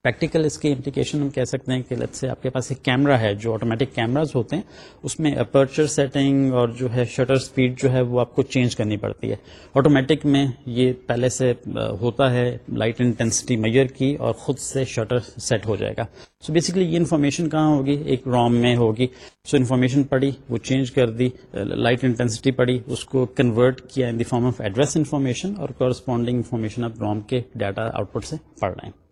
A: پریکٹیکل اس کی امپلیکیشن ہم کہہ سکتے ہیں کہ لت سے آپ کے پاس ایک کیمرہ ہے، جو آٹومیٹک کیمراز ہوتے ہیں، اس میں اپرچر سیٹنگ اور جو ہے شٹر سپیڈ جو ہے وہ آپ کو چینج کرنی پڑتی ہے۔ آٹومیٹک میں یہ پہلے سے ہوتا ہے لائٹ انٹینسٹی میئر کی اور خود سے شٹر سیٹ ہو جائے گا۔ سو بیسکلی یہ انفارمیشن کہاں ہوگی؟ ایک روم میں ہوگی۔ سو انفارمیشن پڑی، وہ چینج کر دی لائٹ انٹینسٹی پڑی، اس کو کنورٹ کیا in the form of address information اور کورسپونڈنگ انفارمیشن آپ روم کے ڈیٹا آؤٹ پٹ سے پڑھ رہے ہیں۔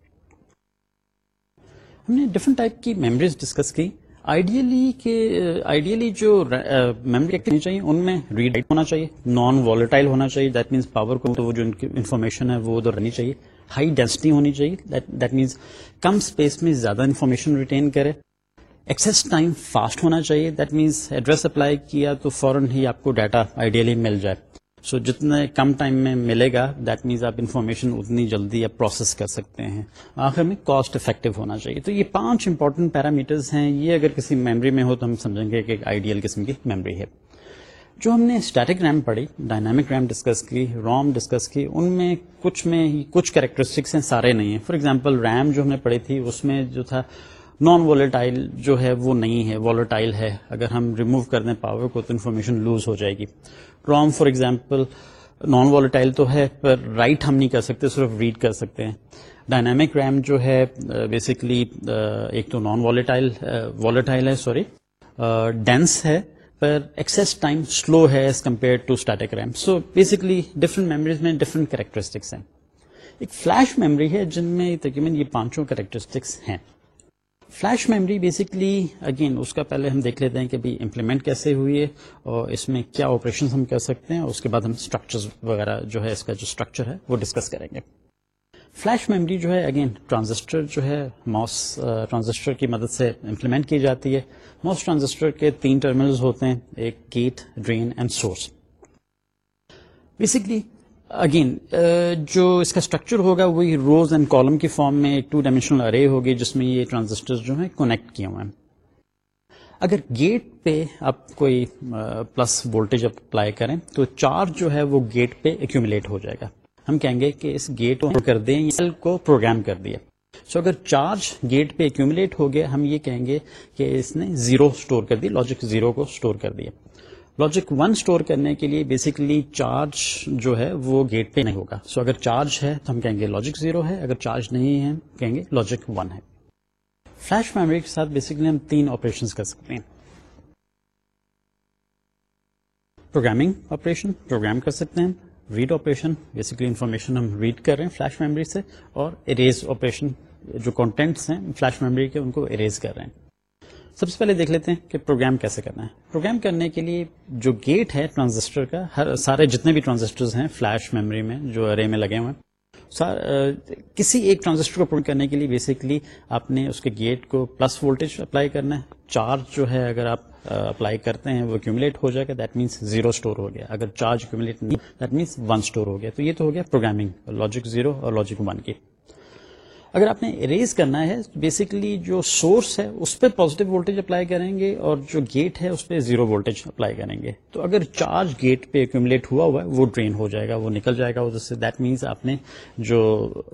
A: ہم نے ڈفرنٹ ٹائپ کی میموریز ڈسکس کی. آئیڈیلی کے آئیڈیلی جو uh, میموری کرنی چاہیے، ان میں ریڈ ہونا چاہیے نان والیٹائل ہونا چاہیے دیٹ مینس پاور کو تو وہ جو انفارمیشن ہے وہ ادھر رہنی چاہیے. ہائی ڈینسٹی ہونی چاہیے دیٹ مینس کم اسپیس میں زیادہ انفارمیشن ریٹین کرے. ایکسیس ٹائم فاسٹ ہونا چاہیے دیٹ مینس ایڈریس اپلائی کیا تو فوراً ہی آپ کو ڈیٹا آئیڈیلی مل جائے. سو so, جتنے کم ٹائم میں ملے گا دیٹ مینس آپ انفارمیشن اتنی جلدی آپ پروسیس کر سکتے ہیں۔ آخر میں کاسٹ افیکٹو ہونا چاہیے۔ تو یہ پانچ انپورٹنٹ پیرامیٹرز ہیں۔ یہ اگر کسی میموری میں ہو تو ہم سمجھیں گے کہ ایک آئیڈیل قسم کی میموری ہے۔ جو ہم نے اسٹیٹک ریم پڑھی ڈائنامک ریم ڈسکس کی روم ڈسکس کی ان میں کچھ میں کچھ کریکٹرسٹکس ہیں سارے نہیں ہیں۔ فار ایگزامپل ریم جو ہم نے پڑھی تھی اس میں جو تھا نان والیٹائل جو ہے وہ نہیں ہے والیٹائل ہے. اگر ہم ریموو کر دیں پاور کو تو انفارمیشن لوز ہو جائے گی. ROM for example non volatile تو ہے، پر رائٹ ہم نہیں کر سکتے، صرف ریڈ کر سکتے ہیں. ڈائنامک ریم جو ہے بیسکلی ایک تو نان والیٹائل والیٹائل ہے سوری ڈینس ہے، پر ایکسیس ٹائم سلو ہے as compare to static RAM so basically different memories میں ڈفرنٹ کریکٹرسٹکس ہیں. ایک فلیش میموری ہے جن میں تقریباً یہ پانچوں کریکٹرسٹکس ہیں. فلیش میموری بیسکلی اگین اس کا پہلے ہم دیکھ لیتے ہیں کہ بھی امپلیمنٹ کیسے ہوئی ہے اور اس میں کیا آپریشن ہم کر سکتے ہیں اور اس کے بعد ہم اسٹرکچر وغیرہ جو ہے اس کا جو اسٹرکچر ہے وہ ڈسکس کریں گے۔ فلیش میموری جو ہے اگین ٹرانزسٹر جو ہے موس ٹرانزسٹر کی مدد سے امپلیمنٹ کی جاتی ہے۔ موس ٹرانزسٹر کے تین ٹرمینلز ہوتے ہیں، ایک gate drain and source basically again uh, جو اس کا اسٹرکچر ہوگا وہی روز اینڈ کالم کی فارم میں ایک ٹو ڈائمینشنل ارے ہوگی جس میں یہ ٹرانزسٹر جو ہیں کنیکٹ کیے ہوئے ہیں۔ اگر گیٹ پہ آپ کوئی پلس وولٹیج اپلائی کریں تو چارج جو ہے وہ گیٹ پہ ایکومولیٹ ہو جائے گا۔ ہم کہیں گے کہ اس گیٹ کو کر دیں سیل کو پروگرام کر دیا۔ سو اگر چارج گیٹ پہ ایکومولیٹ ہو گیا، ہم یہ کہیں گے کہ اس نے زیرو اسٹور کر دی لاجک زیرو کو اسٹور کر دیا۔ لاجک ون اسٹور کرنے کے لیے بیسکلی چارج جو ہے وہ گیٹ پہ نہیں ہوگا. سو so اگر چارج ہے تو ہم کہیں گے لاجک زیرو ہے. اگر چارج نہیں ہے کہیں گے لاجک ون ہے. فلیش میموری کے ساتھ بیسکلی ہم تین آپریشن کر سکتے ہیں. پروگرامنگ آپریشن پروگرام کر سکتے ہیں. ریڈ آپریشن بیسکلی انفارمیشن ہم ریڈ کر رہے ہیں فلیش میموری سے اور اریز آپریشن جو کانٹینٹس ہیں فلیش میموری کے ان کو اریز کر رہے ہیں. سب سے پہلے دیکھ لیتے ہیں کہ پروگرام کیسے کرنا ہے۔ پروگرام کرنے کے لیے جو گیٹ ہے ٹرانزسٹر کا، ہر سارے جتنے بھی ٹرانزسٹر ہیں فلیش میموری میں جو ارے میں لگے ہوئے ہیں کسی ایک ٹرانزسٹر کو پروگرام کرنے کے لیے بیسکلی آپ نے اس کے گیٹ کو پلس وولٹیج اپلائی کرنا ہے۔ چارج جو ہے، اگر آپ اپلائی کرتے ہیں، وہ ایکومولیٹ ہو جائے گا دیٹ مینس زیرو اسٹور ہو گیا۔ اگر چارج ایکومولیٹ نہیں دیٹ مینس ون اسٹور ہو گیا۔ تو یہ تو ہو گیا پروگرامنگ لاجک زیرو اور لاجک ون کی۔ اگر آپ نے اریز کرنا ہے بیسکلی جو سورس ہے، اس پہ پازیٹو وولٹیج اپلائی کریں گے اور جو گیٹ ہے، اس پہ زیرو وولٹیج اپلائی کریں گے. تو اگر چارج گیٹ پہ ایکومولیٹ ہوا ہوا ہے، وہ ڈرین ہو جائے گا، وہ نکل جائے گا سے دیٹ مینس آپ نے جو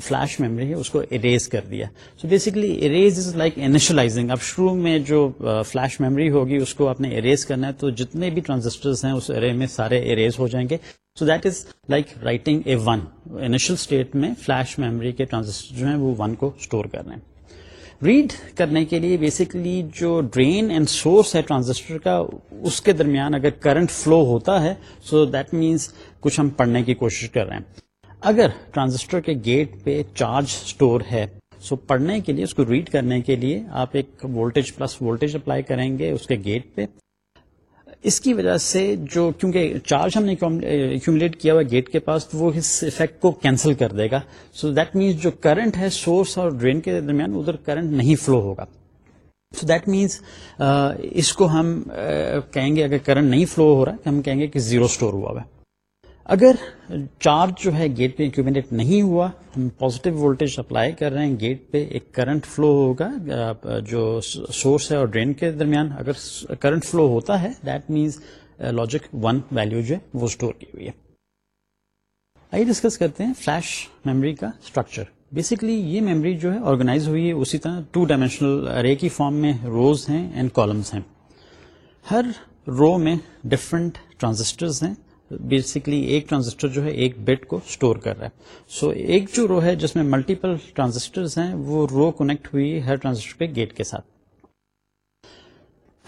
A: فلیش میموری ہے، اس کو اریز کر دیا. So basically erase is like initializing اب شروع میں جو فلیش میموری ہوگی، اس کو آپ نے اریز کرنا ہے، تو جتنے بھی ٹرانزسٹر ہیں، اس ارے میں سارے اریز ہو جائیں گے. So that is like writing a one initial state میں فلیش میموری کے ٹرانزسٹر جو ہیں وہ ون کو اسٹور کر رہے ہیں۔ ریڈ کرنے کے لیے بیسکلی جو ڈرین اینڈ سورس ہے ٹرانزسٹر کا، اس کے درمیان اگر کرنٹ فلو ہوتا ہے سو دیٹ مینس کچھ ہم پڑھنے کی کوشش کر رہے ہیں۔ اگر ٹرانزسٹر کے گیٹ پہ چارج اسٹور ہے سو پڑھنے کے لیے، اس کو ریڈ کرنے کے لیے آپ ایک وولٹیج پلس وولٹیج اپلائی کریں گے اس کے گیٹ پہ۔ اس کی وجہ سے جو کیونکہ چارج ہم نے ایکومولیٹ کیا ہوا گیٹ کے پاس، تو وہ اس افیکٹ کو کینسل کر دے گا۔ سو دیٹ مینس جو کرنٹ ہے سورس اور ڈرین کے درمیان، ادھر کرنٹ نہیں فلو ہوگا۔ سو دیٹ مینس اس کو ہم کہیں گے اگر کرنٹ نہیں فلو ہو رہا ہے ہم کہیں گے کہ زیرو اسٹور ہوا ہے اگر چارج جو ہے گیٹ پہ ایکومنیٹ نہیں ہوا، ہم پازیٹو وولٹیج اپلائی کر رہے ہیں، گیٹ پہ ایک کرنٹ فلو ہوگا جو سورس ہے اور ڈرین کے درمیان، اگر کرنٹ فلو ہوتا ہے that means logic one value جو ہے، وہ اسٹور کی ہوئی ہے۔ آئیے ڈسکس کرتے ہیں فلیش میموری کا اسٹرکچر بیسکلی یہ میموری جو ہے آرگنائز ہوئی ہے اسی طرح ٹو ڈائمینشنل رے کی فارم میں روز ہیں اینڈ کالمس ہیں۔ ہر رو میں ڈفرنٹ ٹرانزسٹرز ہیں۔ بیسکلی ایک ٹرانزسٹر جو ہے ایک بٹ کو اسٹور کر رہا ہے۔ سو so, ایک جو رو ہے جس میں ملٹیپل ٹرانزسٹر ہیں وہ رو کنیکٹ ہوئی ہر ٹرانزسٹر کے گیٹ کے ساتھ۔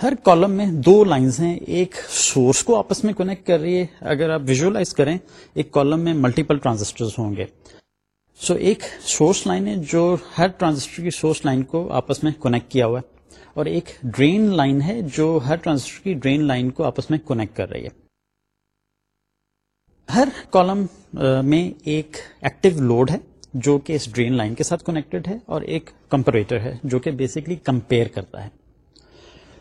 A: ہر کالم میں دو لائنز ہیں ایک سورس کو آپس میں کنیکٹ کر رہی ہے۔ اگر آپ ویژلائز کریں ایک کالم میں ملٹیپل ٹرانزسٹر ہوں گے۔ سو so, ایک سورس لائن ہے جو ہر ٹرانزسٹر کی سورس لائن کو آپس میں کنیکٹ کیا ہوا ہے۔ اور ایک ڈرین لائن ہے جو ہر ٹرانزسٹر کی ڈرین لائن کو آپس میں کنیکٹ کر رہی ہے۔ ہر کالم میں ایک ایکٹیو لوڈ ہے جو کہ اس ڈرین لائن کے ساتھ کنیکٹڈ ہے اور ایک کمپریٹر ہے جو کہ بیسکلی کمپیئر کرتا ہے۔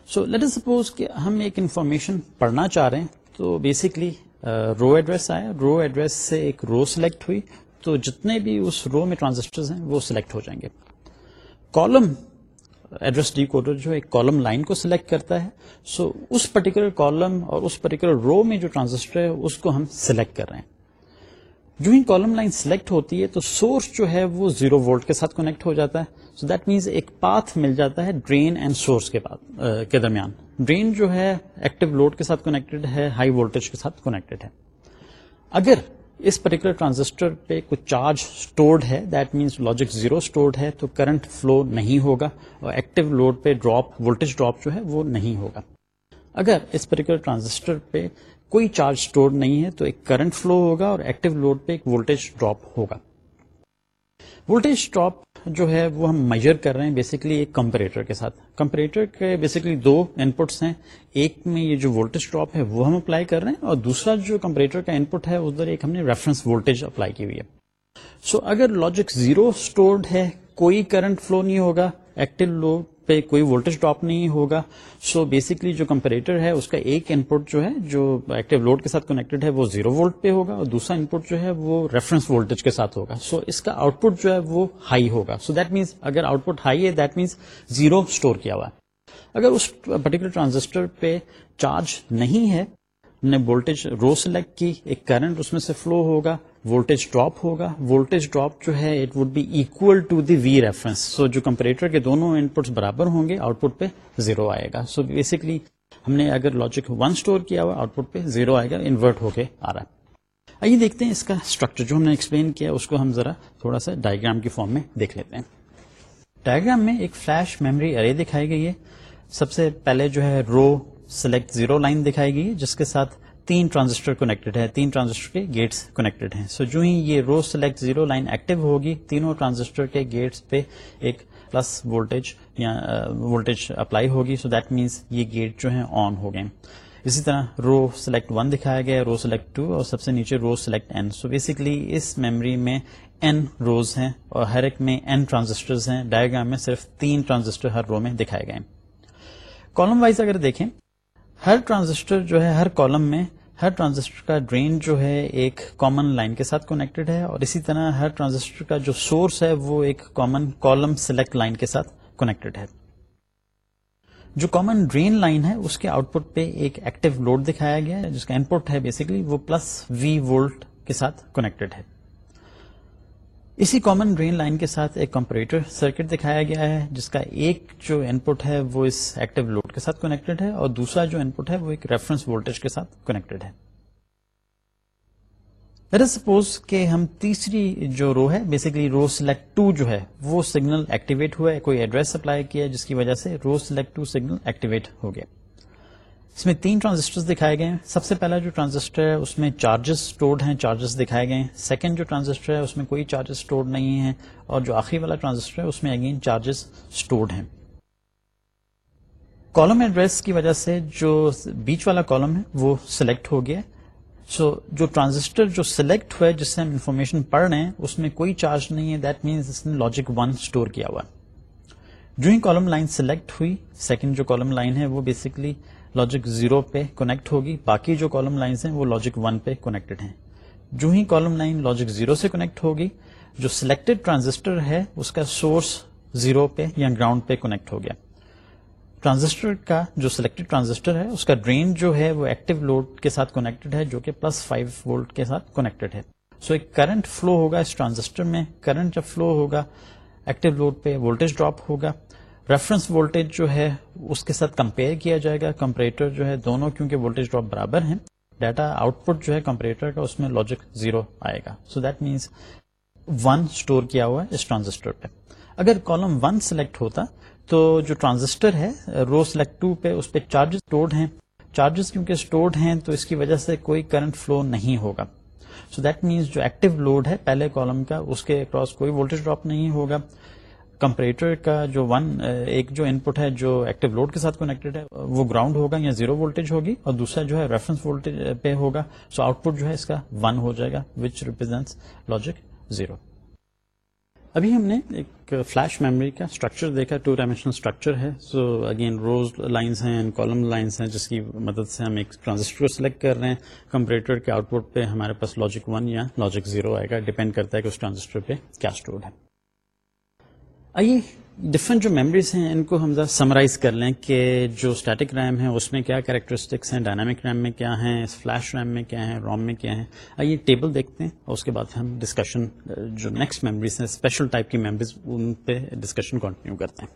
A: سو لیٹ از سپوز کہ ہم ایک انفارمیشن پڑھنا چاہ رہے ہیں، تو بیسکلی رو ایڈریس آیا۔ رو ایڈریس سے ایک رو سلیکٹ ہوئی، تو جتنے بھی اس رو میں ٹرانزسٹر ہیں وہ سلیکٹ ہو جائیں گے۔ کالم ایڈریس ڈی کوڈر جو ایک کالم لائن کو سلیکٹ کرتا ہے. سو so, اس پرٹیکولر کالم اور اس پرٹیکولر رو میں جو ٹرانزسٹر ہے اس کو ہم سلیکٹ کر رہے ہیں. جو ہی کالم لائن سلیکٹ ہوتی ہے تو سورس جو ہے وہ زیرو وولٹ کے ساتھ کنیکٹ ہو جاتا ہے. سو دیٹ مینس ایک پاتھ مل جاتا ہے ڈرین اینڈ سورس کے کے درمیان. ڈرین جو ہے ایکٹیو لوڈ کے ساتھ کنیکٹڈ ہے ہائی وولٹیج کے ساتھ کنیکٹڈ ہے. اگر اس پرٹیکولر ٹرانزسٹر پہ کچھ چارج اسٹورڈ ہے. That means logic zero stored ہے. تو کرنٹ فلو نہیں ہوگا اور ایکٹیو لوڈ پہ ڈراپ وولٹیج ڈراپ جو ہے وہ نہیں ہوگا. اگر اس پرٹیکولر ٹرانزسٹر پہ کوئی چارج اسٹورڈ نہیں ہے تو ایک کرنٹ فلو ہوگا اور ایکٹیو لوڈ پہ ایک وولٹیج ڈراپ ہوگا. وولٹیج ڈراپ جو ہے وہ ہم میجر کر رہے ہیں بیسکلی ایک کمپریٹر کے ساتھ۔ کمپریٹر کے بیسکلی دو ان پٹس ہیں۔ ایک میں یہ جو وولٹیج ڈراپ ہے وہ ہم اپلائی کر رہے ہیں اور دوسرا جو کمپریٹر کا ان پٹ ہے ادھر ایک ہم نے ریفرنس وولٹیج اپلائی کی ہوئی ہے۔ سو so, اگر لاجک زیرو اسٹورڈ ہے کوئی کرنٹ فلو نہیں ہوگا۔ ایکٹیو لو پہ کوئی وولٹیج ڈراپ نہیں ہوگا. سو so بیسکلی جو کمپریٹر ہے، اس کا ایک ان پٹ جو ہے، جو ایکٹیو لوڈ کے ساتھ کنیکٹڈ ہے، وہ زیرو وولٹ پہ ہوگا اور دوسرا ان پٹ جو ہے، وہ ریفرنس وولٹیج کے ساتھ ہوگا. سو so اس کا آؤٹ پٹ جو ہے، وہ ہائی ہوگا. سو دیٹ مینس اگر آؤٹ پٹ ہائی ہے دیٹ مینس زیرو اسٹور کیا ہوا ہے. اگر اس پرٹیکولر ٹرانزسٹر پہ چارج نہیں ہے نے وولٹیج رو سلیکٹ کی، ایک کرنٹ اس میں سے فلو ہوگا وولٹیج ڈراپ ہوگا. وولٹیج ڈراپ جو ہے it would be equal to the V reference so جو کمپریٹر کے دونوں ان پٹس برابر ہوں گے آؤٹ پٹ پہ زیرو آئے گا. سو so بیسکلی ہم نے اگر لاجک ون اسٹور کیا ہوا آؤٹ پٹ پہ زیرو آئے گا انورٹ ہو کے آ رہا ہے. آئیے دیکھتے ہیں اس کا اسٹرکچر جو ہم نے ایکسپلین کیا، اس کو ہم ذرا تھوڑا سا ڈائگرام کی فارم میں دیکھ لیتے ہیں. ڈائگرام میں ایک فلیش میموری ارے دکھائی گئی ہے. سب سے پہلے جو ہے رو سلیکٹ زیرو لائن دکھائی گئی ہے، جس کے ساتھ تین ٹرانزسٹر کنیکٹڈ ہے تین ٹرانزسٹر کے گیٹس کنیکٹڈ ہیں۔ سو so جو ہی یہ row select zero line active ہوگی، تینوں ٹرانزسٹر کے گیٹس پہ ایک پلس وولٹیج یا وولٹیج اپلائی ہوگی۔ سو دیٹ مینس یہ گیٹ جو ہے آن ہو گئے۔ اسی طرح رو سلیکٹ ون دکھایا گیا رو سلیکٹ ٹو اور سب سے نیچے row select N so basically اس میموری میں این روز ہیں، اور ہر ایک میں این ٹرانزسٹر ہیں۔ ڈائگرام میں صرف تین ٹرانزسٹر ہر رو میں دکھائے گئے۔ کالم وائز اگر دیکھیں، ہر ٹرانزسٹر جو ہے، ہر کالم میں ہر ٹرانزسٹر کا ڈرین جو ہے ایک کامن لائن کے ساتھ کنیکٹڈ ہے اور اسی طرح ہر ٹرانزسٹر کا جو سورس ہے وہ ایک کامن کالم سلیکٹ لائن کے ساتھ کنیکٹڈ ہے۔ جو کامن ڈرین لائن ہے اس کے آؤٹ پٹ پہ ایک ایکٹیو لوڈ دکھایا گیا ہے، جس کا ان پٹ ہے بیسکلی وہ پلس وی وولٹ کے ساتھ کنیکٹڈ ہے۔ اسی کامن ڈرین لائن کے ساتھ ایک کمپریٹر سرکٹ دکھایا گیا ہے، جس کا ایک جو ان پٹ ہے وہ اس ایکٹیو لوڈ کے ساتھ کنیکٹڈ ہے اور دوسرا جو ان پٹ ہے وہ ایک ریفرنس وولٹیج کے ساتھ کنیکٹڈ ہے۔ سپوز کہ ہم تیسری جو رو ہے بیسکلی رو سلیکٹ ٹو جو ہے، وہ سگنل ایکٹیویٹ ہوا ہے، کوئی ایڈریس اپلائی کیا جس کی وجہ سے row select two signal activate ہو گیا۔ اس میں تین ٹرانزسٹر دکھائے گئے ہیں۔ سب سے پہلا جو ٹرانزسٹر ہے اس میں چارجز اسٹورڈ ہیں چارجز دکھائے گئے ہیں۔ سیکنڈ جو ٹرانزسٹر ہے اس میں کوئی چارجز اسٹورڈ نہیں ہے اور جو آخری والا ٹرانزسٹر ہے اس میں اگین چارجز اسٹورڈ ہیں۔ کالم ایڈریس کی وجہ سے جو بیچ والا کالم ہے وہ سلیکٹ ہو گیا۔ سو so, جو ٹرانزسٹر جو سلیکٹ ہوا ہے جس سے ہم انفارمیشن پڑھ رہے ہیں اس میں کوئی چارج نہیں ہے۔ دیٹ مینس اس نے لاجک ون اسٹور کیا ہوا۔ جو ہی کالم لائن سلیکٹ ہوئی سیکنڈ جو کالم لائن ہے وہ بیسکلی لاجک زیرو پہ کنیکٹ ہوگی۔ باقی جو کالم لائنس ہیں وہ لاجک ون پہ کنیکٹڈ ہیں۔ جو ہی کالم لائن لاجک زیرو سے کنیکٹ ہوگی، جو سلیکٹڈ ٹرانزسٹر ہے، اس کا سورس زیرو پہ یا گراؤنڈ پہ کنیکٹ ہو گیا۔ ٹرانزسٹر کا جو سلیکٹڈ ٹرانزسٹر ہے، اس کا ڈرین جو ہے، وہ ایکٹیو لوڈ کے ساتھ کنیکٹڈ ہے، جو کہ پلس فائیو وولٹ کے ساتھ کنیکٹڈ ہے۔ سو ایک کرنٹ فلو ہوگا اس ٹرانزسٹر میں۔ کرنٹ جب فلو ہوگا ایکٹیو لوڈ پہ وولٹیج ڈراپ ہوگا۔ ریفرنس وولٹیج جو ہے، اس کے ساتھ کمپیئر کیا جائے گا. کمپریٹر جو ہے دونوں کیونکہ وولٹیج ڈراپ برابر ہیں. ڈیٹا آؤٹ پٹ جو ہے کمپریٹر کا، اس میں لاجک زیرو آئے گا. So that means one store کیا ہوا ہے اس ٹرانزسٹر پہ. اگر کالم ون سلیکٹ ہوتا، تو جو ٹرانزسٹر ہے رو سلیکٹ ٹو پہ اس پہ چارجز اسٹورڈ ہیں. چارجز کیونکہ اسٹورڈ ہیں، تو اس کی وجہ سے کوئی کرنٹ فلو نہیں ہوگا. سو دیٹ مینس جو ایکٹیو لوڈ ہے پہلے کالم کا، اس کے اکراس کوئی وولٹیج ڈراپ نہیں ہوگا. کمپریٹر کا جو ون ایک جو ان پٹ ہے جو ایکٹیو لوڈ کے ساتھ کنیکٹڈ ہے، وہ گراؤنڈ ہوگا یا زیرو وولٹیج ہوگی اور دوسرا جو ہے ریفرنس وولٹیج پہ ہوگا۔ سو آؤٹ پٹ جو ہے اس کا ون ہو جائے گا وچ ریپرزینٹس لاجک زیرو ابھی ہم نے ایک فلیش میموری کا اسٹرکچر دیکھا ٹو ڈائمینشنل اسٹرکچر ہے۔ سو اگین روز لائنس ہیں کالم لائنس ہیں، جس کی مدد سے ہم ایک ٹرانزسٹر کو سلیکٹ کر رہے ہیں۔ کمپریٹر کے آؤٹ پٹ پہ ہمارے پاس لاجک ون یا لاجک زیرو آئے گا ڈیپینڈ کرتا ہے کہ اس ٹرانزسٹر پہ کیا اسٹور ہے۔ آئیے ڈفرنٹ جو میموریز ہیں، ان کو ہم ذرا سمرائز کر لیں کہ جو اسٹیٹک ریم ہے اس میں کیا کریکٹرسٹکس ہیں ڈائنامک ریم میں کیا ہیں فلیش ریم میں کیا ہے روم میں کیا ہے آئیے ٹیبل دیکھتے ہیں، اور اس کے بعد ہم ڈسکشن جو نیکسٹ میموریز ہیں اسپیشل ٹائپ کی میموریز ان پہ ڈسکشن کنٹینیو کرتے ہیں۔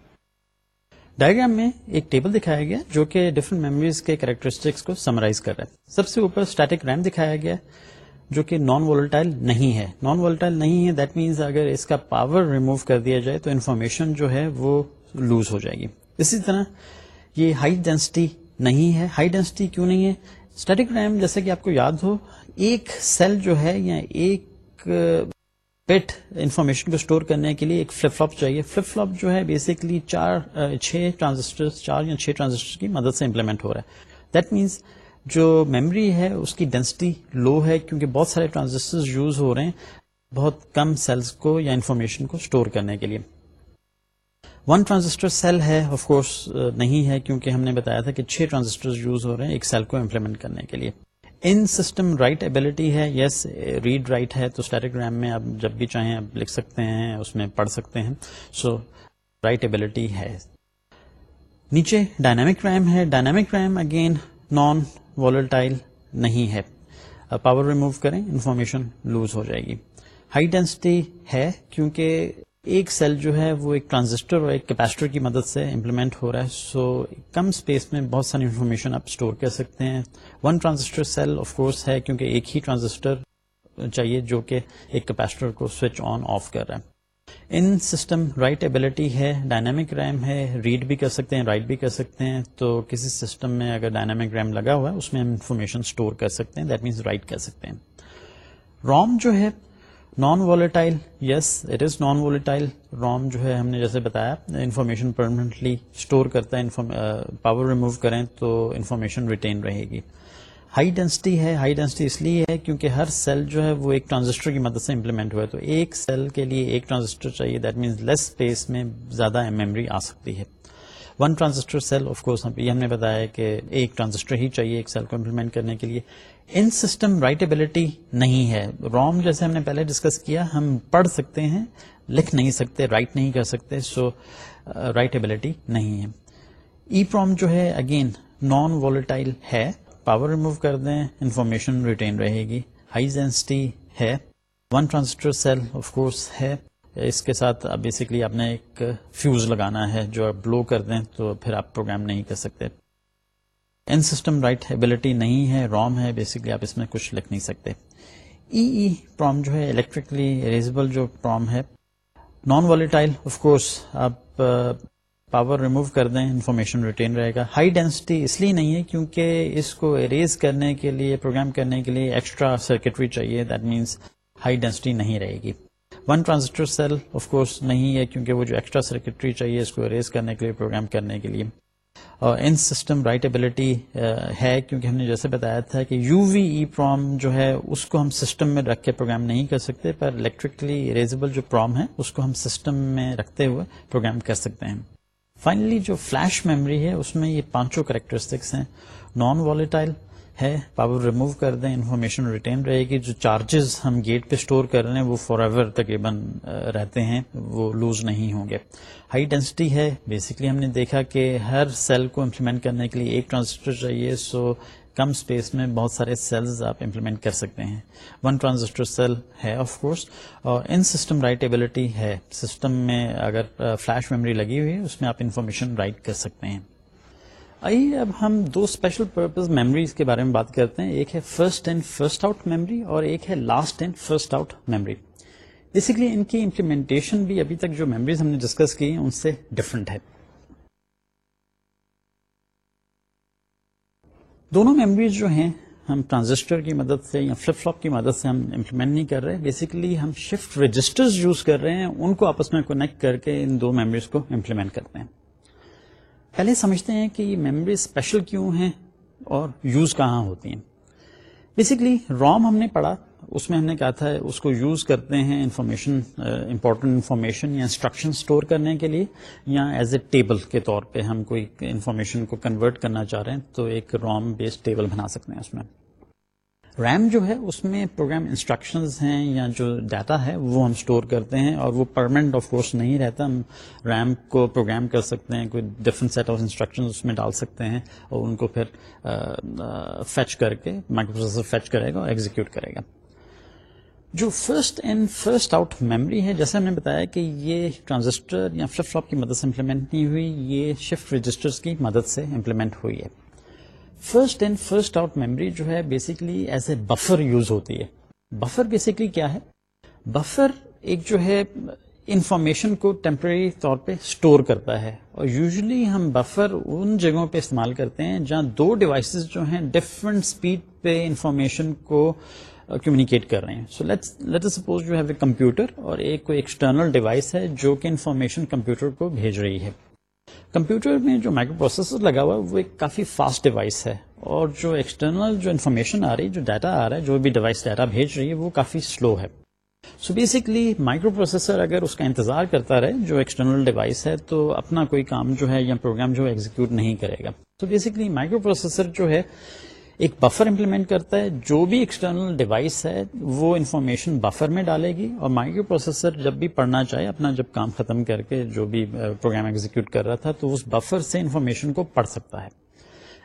A: ڈائگرام میں ایک ٹیبل دکھایا گیا، جو کہ ڈفرنٹ میموریز کے کریکٹرسٹکس کو سمرائز کر رہا ہے۔ سب سے اوپر اسٹیٹک ریم دکھایا گیا۔ جو کہ نان وولٹائل نہیں ہے. نان وولٹائل نہیں ہے دیٹ مینس اگر اس کا پاور ریموو کر دیا جائے تو انفارمیشن جو ہے وہ لوز ہو جائے گی. اسی طرح یہ ہائی ڈینسٹی نہیں ہے. ہائی ڈینسٹی کیوں نہیں ہے؟ اسٹیٹک ریم جیسے کہ آپ کو یاد ہو، ایک سیل جو ہے یا ایک uh, پیٹ انفارمیشن کو اسٹور کرنے کے لیے ایک فلپ فلپ چاہیے. فلپ فلپ جو ہے بیسکلی چار uh, چھ ٹرانزسٹر چار یا چھ ٹرانزسٹر کی مدد سے امپلیمنٹ ہو رہا ہے. دیٹ مینس جو میموری ہے، اس کی ڈینسٹی لو ہے کیونکہ بہت سارے ٹرانزسٹر یوز ہو رہے ہیں بہت کم سیلز کو یا انفارمیشن کو اسٹور کرنے کے لیے۔ ون ٹرانزسٹر سیل ہے آف کورس نہیں ہے کیونکہ ہم نے بتایا تھا کہ چھ ٹرانزسٹر یوز ہو رہے ہیں ایک سیل کو امپلیمنٹ کرنے کے لیے۔ ان سسٹم رائٹ ایبلٹی ہے یس ریڈ رائٹ ہے، تو اسٹیٹک ریم میں آپ جب بھی چاہیں آپ لکھ سکتے ہیں، اس میں پڑھ سکتے ہیں۔ سو رائٹ ایبلٹی ہے۔ نیچے ڈائنامک ریم ہے۔ Dynamic RAM again non volatile نہیں ہے. Uh, پاور ریموو کریں انفارمیشن لوز ہو جائے گی. ہائی ڈینسٹی ہے کیونکہ ایک سیل جو ہے وہ ایک ٹرانزسٹر اور ایک کیپیسٹر کی مدد سے امپلیمنٹ ہو رہا ہے. سو کم اسپیس میں بہت ساری انفارمیشن آپ اسٹور کر سکتے ہیں. One transistor cell of course ہے کیونکہ ایک ہی ٹرانزسٹر چاہیے جو کہ ایک کیپیسٹر کو سوئچ آن آف کر رہا ہے. ان سسٹم رائٹ ایبلٹی ہے، ڈائنامک ریم ہے، ریڈ بھی کر سکتے ہیں، رائٹ بھی کر سکتے ہیں، تو کسی سسٹم میں اگر ڈائنامک ریم لگا ہوا ہے، اس میں ہم انفارمیشن اسٹور کر سکتے ہیں، دیٹ مینس رائٹ کر سکتے ہیں۔ روم جو ہے non volatile yes it is non volatile ROM جو ہے، ہم نے جیسے بتایا، انفارمیشن پرماننٹلی اسٹور کرتا ہے پاور ریموو کریں تو انفارمیشن ریٹین رہے گی۔ ہائی ڈینسٹی ہے، ہائی ڈینسٹی اس لیے ہے کیونکہ ہر سیل جو ہے وہ ایک ٹرانزسٹر کی مدد سے امپلیمنٹ ہوا ہے۔ تو ایک سیل کے لیے ایک ٹرانزسٹر چاہیے دیٹ مینس لیس اسپیس میں زیادہ میموری آ سکتی ہے۔ One transistor cell of course یہ ہم نے بتایا کہ ایک ٹرانزسٹر ہی چاہیے ایک سیل کو امپلیمنٹ کرنے کے لیے۔ ان سسٹم رائٹیبلٹی نہیں ہے۔ روم جیسے ہم نے پہلے ڈسکس کیا، ہم پڑھ سکتے ہیں، لکھ نہیں سکتے رائٹ نہیں کر سکتے سو رائٹیبلٹی uh, نہیں ہے۔ ای پروم جو ہے اگین نان ولیٹائل ہے۔ پاور ریموو کر دیں انفارمیشن ریٹین رہے گی۔ ہائی ڈینسٹی ہے۔ One transistor cell of course ہے۔ اس کے ساتھ بیسکلی آپ نے ایک فیوز لگانا ہے جو آپ بلو کر دیں تو پھر آپ پروگرام نہیں کر سکتے۔ ان سسٹم رائٹ ایبلٹی نہیں ہے روم ہے بیسکلی آپ اس میں کچھ لکھ نہیں سکتے۔ ای ای پروم جو ہے الیکٹرکلی اریزبل جو پروم ہے۔ نان والیٹائل آف کورس آپ پاور ریموو کر دیں انفارمیشن ریٹین رہے گا. ہائی ڈینسٹی اس لیے نہیں ہے کیونکہ اس کو اریز کرنے کے لیے پروگرام کرنے کے لیے ایکسٹرا سرکٹری چاہیے. دیٹ مینس ہائی ڈینسٹی نہیں رہے گی. One transistor cell of course نہیں ہے کیونکہ وہ جو ایکسٹرا سرکٹری چاہیے اس کو اریز کرنے کے لیے پروگرام کرنے کے لیے. اور ان سسٹم رائٹیبلٹی uh, ہے کیونکہ ہم نے جیسے بتایا تھا کہ یو وی ای پروم جو ہے، اس کو ہم سسٹم میں رکھ کے پروگرام نہیں کر سکتے، پر الیکٹرکلی اریزبل جو پروم ہے، اس کو ہم سسٹم میں رکھتے ہوئے پروگرام کر سکتے ہیں. فائنلی جو فلیش میموری ہے، اس میں یہ پانچوں کریکٹرسٹکس ہیں. نان والیٹائل ہے پاور ریموو کر دیں انفارمیشن ریٹین رہے گی. جو چارجز ہم گیٹ پہ اسٹور کر رہے ہیں، وہ فار ایور تقریباً رہتے ہیں. وہ لوز نہیں ہوں گے. ہائی ڈینسٹی ہے. بیسکلی ہم نے دیکھا کہ ہر سیل کو امپلیمنٹ کرنے کے لیے ایک ٹرانزسٹر چاہیے. سو کم اسپیس میں بہت سارے سیلز آپ امپلیمنٹ کر سکتے ہیں۔ ون ٹرانزسٹر سیل ہے آف کورس اور ان سسٹم رائٹیبلٹی ہے۔ سسٹم میں اگر فلیش میموری لگی ہوئی ہے، اس میں آپ انفارمیشن رائٹ کر سکتے ہیں۔ آئیے اب ہم دو اسپیشل پرپز میموریز کے بارے میں بات کرتے ہیں۔ ایک ہے first and first out memory اور ایک ہے last and first out memory basically ان کی امپلیمنٹیشن بھی ابھی تک جو میموریز ہم نے ڈسکس کی ہیں، ان سے ڈفرنٹ ہے۔ دونوں میموریز جو ہیں، ہم ٹرانزسٹر کی مدد سے یا فلپ فلپ کی مدد سے ہم امپلیمنٹ نہیں کر رہے بیسکلی ہم شفٹ رجسٹرز یوز کر رہے ہیں، ان کو آپس میں کنیکٹ کر کے ان دو میموریز کو امپلیمنٹ کرتے ہیں۔ پہلے سمجھتے ہیں کہ یہ میموری اسپیشل کیوں ہیں اور یوز کہاں ہوتی ہیں۔ بیسکلی روم ہم نے پڑھا اس میں ہم نے کہا تھا اس کو یوز کرتے ہیں انفارمیشن امپورٹنٹ انفارمیشن یا انسٹرکشن اسٹور کرنے کے لیے یا ایز اے ٹیبل کے طور پہ ہم کوئی انفارمیشن کو کنورٹ کرنا چاہ رہے ہیں تو ایک روم بیسڈ ٹیبل بنا سکتے ہیں اس میں۔ ریم جو ہے اس میں پروگرام انسٹرکشنز ہیں یا جو ڈاٹا ہے وہ ہم اسٹور کرتے ہیں اور وہ پرماننٹ آف کورس نہیں رہتا۔ ہم ریم کو پروگرام کر سکتے ہیں، کوئی ڈفرنٹ سیٹ آف انسٹرکشن اس میں ڈال سکتے ہیں اور ان کو پھر فیچ کر کے مائکرو پروسیسر فیچ کرے گا اور ایگزیکیوٹ کرے گا۔ جو first and first out memory ہے، جیسے ہم نے بتایا کہ یہ ٹرانزسٹر یا فلپ فلپ کی مدد سے امپلیمنٹ نہیں ہوئی، یہ شفٹ رجسٹر کی مدد سے امپلیمنٹ ہوئی ہے۔ First and first out memory جو ہے basically as a buffer use ہوتی ہے۔ بفر بیسکلی کیا ہے؟ بفر ایک جو ہے انفارمیشن کو ٹیمپرری طور پہ اسٹور کرتا ہے۔ اور یوزلی ہم بفر ان جگہوں پہ استعمال کرتے ہیں جہاں دو ڈیوائسز جو ہیں ڈفرنٹ اسپیڈ پہ انفارمیشن کو کمیونیکیٹ کر رہے ہیں. سو لیٹ سپوز جو ہیو اے کمپیوٹر اور ایک کوئی ایکسٹرنل ڈیوائس ہے جو کہ انفارمیشن کمپیوٹر کو بھیج رہی ہے. کمپیوٹر میں جو مائکرو پروسیسر لگا ہوا ہے وہ ایک کافی فاسٹ ڈیوائس ہے اور جو ایکسٹرنل جو انفارمیشن آ رہی، جو ڈاٹا آ رہا ہے، جو بھی ڈیوائس ڈاٹا بھیج رہی ہے وہ کافی سلو ہے. سو بیسکلی مائکرو پروسیسر اگر اس کا انتظار کرتا رہے جو ایکسٹرنل ڈیوائس ہے تو اپنا کوئی کام جو ہے یا پروگرام جو ہے ایگزیکیوٹ نہیں کرے گا. تو بیسکلی مائکرو پروسیسر جو ہے ایک بفر امپلیمنٹ کرتا ہے، جو بھی ایکسٹرنل ڈیوائس ہے، وہ انفارمیشن بفر میں ڈالے گی اور مائکرو پروسیسر جب بھی پڑھنا چاہے، اپنا جب کام ختم کر کے جو بھی پروگرام ایگزیکیوٹ کر رہا تھا، تو اس بفر سے انفارمیشن کو پڑھ سکتا ہے۔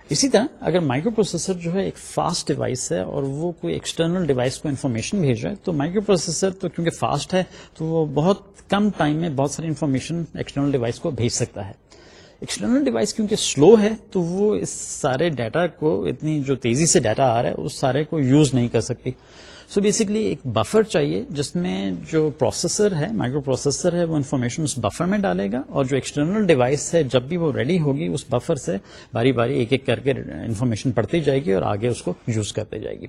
A: اسی طرح اگر مائکرو پروسیسر جو ہے ایک فاسٹ ڈیوائس ہے اور وہ کوئی ایکسٹرنل ڈیوائس کو انفارمیشن بھیج رہا ہے، تو مائکرو پروسیسر تو کیونکہ فاسٹ ہے، تو وہ بہت کم ٹائم میں بہت ساری انفارمیشن ایکسٹرنل ڈیوائس کو بھیج سکتا ہے۔ ایکسٹرنل ڈیوائس کیونکہ سلو ہے تو وہ اس سارے ڈیٹا کو اتنی جو تیزی سے ڈیٹا آ رہا ہے، اس سارے کو یوز نہیں کر سکتی۔ سو بیسکلی ایک بفر چاہیے جس میں جو پروسیسر ہے مائکرو پروسیسر ہے، وہ انفارمیشن اس بفر میں ڈالے گا اور جو ایکسٹرنل ڈیوائس ہے، جب بھی وہ ریڈی ہوگی، اس بفر سے باری باری ایک ایک کر کے انفارمیشن پڑتی جائے گی اور آگے اس کو یوز کرتے جائے گی۔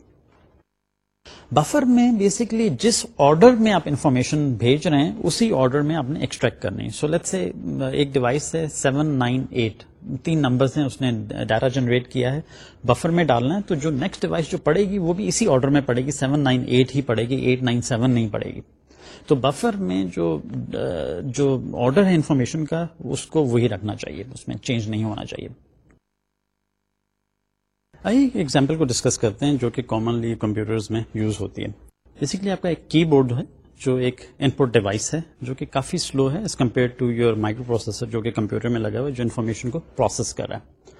A: بفر میں بیسکلی جس آرڈر میں آپ انفارمیشن بھیج رہے ہیں، اسی آرڈر میں آپ نے ایکسٹریکٹ کرنی سو لیٹ سے ایک ڈیوائس ہے سیون نائن ایٹ تین نمبرز ہیں، اس نے ڈاٹا جنریٹ کیا ہے بفر میں ڈالنا ہے۔ تو جو نیکسٹ ڈیوائس جو پڑے گی، وہ بھی اسی آرڈر میں پڑے گی۔ سیون نائن ایٹ ہی پڑے گی ایٹ نائن سیون نہیں پڑے گی۔ تو بفر میں جو جو آرڈر ہے انفارمیشن کا، اس کو وہی رکھنا چاہیے، اس میں چینج نہیں ہونا چاہیے۔ آئیے ایگزامپل کو ڈسکس کرتے ہیں جو کہ کامنلی کمپیوٹرز میں یوز ہوتی ہے۔ بیسکلی آپ کا ایک کی بورڈ ہے جو ایک ان پٹ ڈیوائس ہے جو کہ کافی سلو ہے as compare to your microprocessor جو کہ کمپیوٹر میں لگا ہوا ہے جو انفارمیشن کو پروسیس کر رہا ہے۔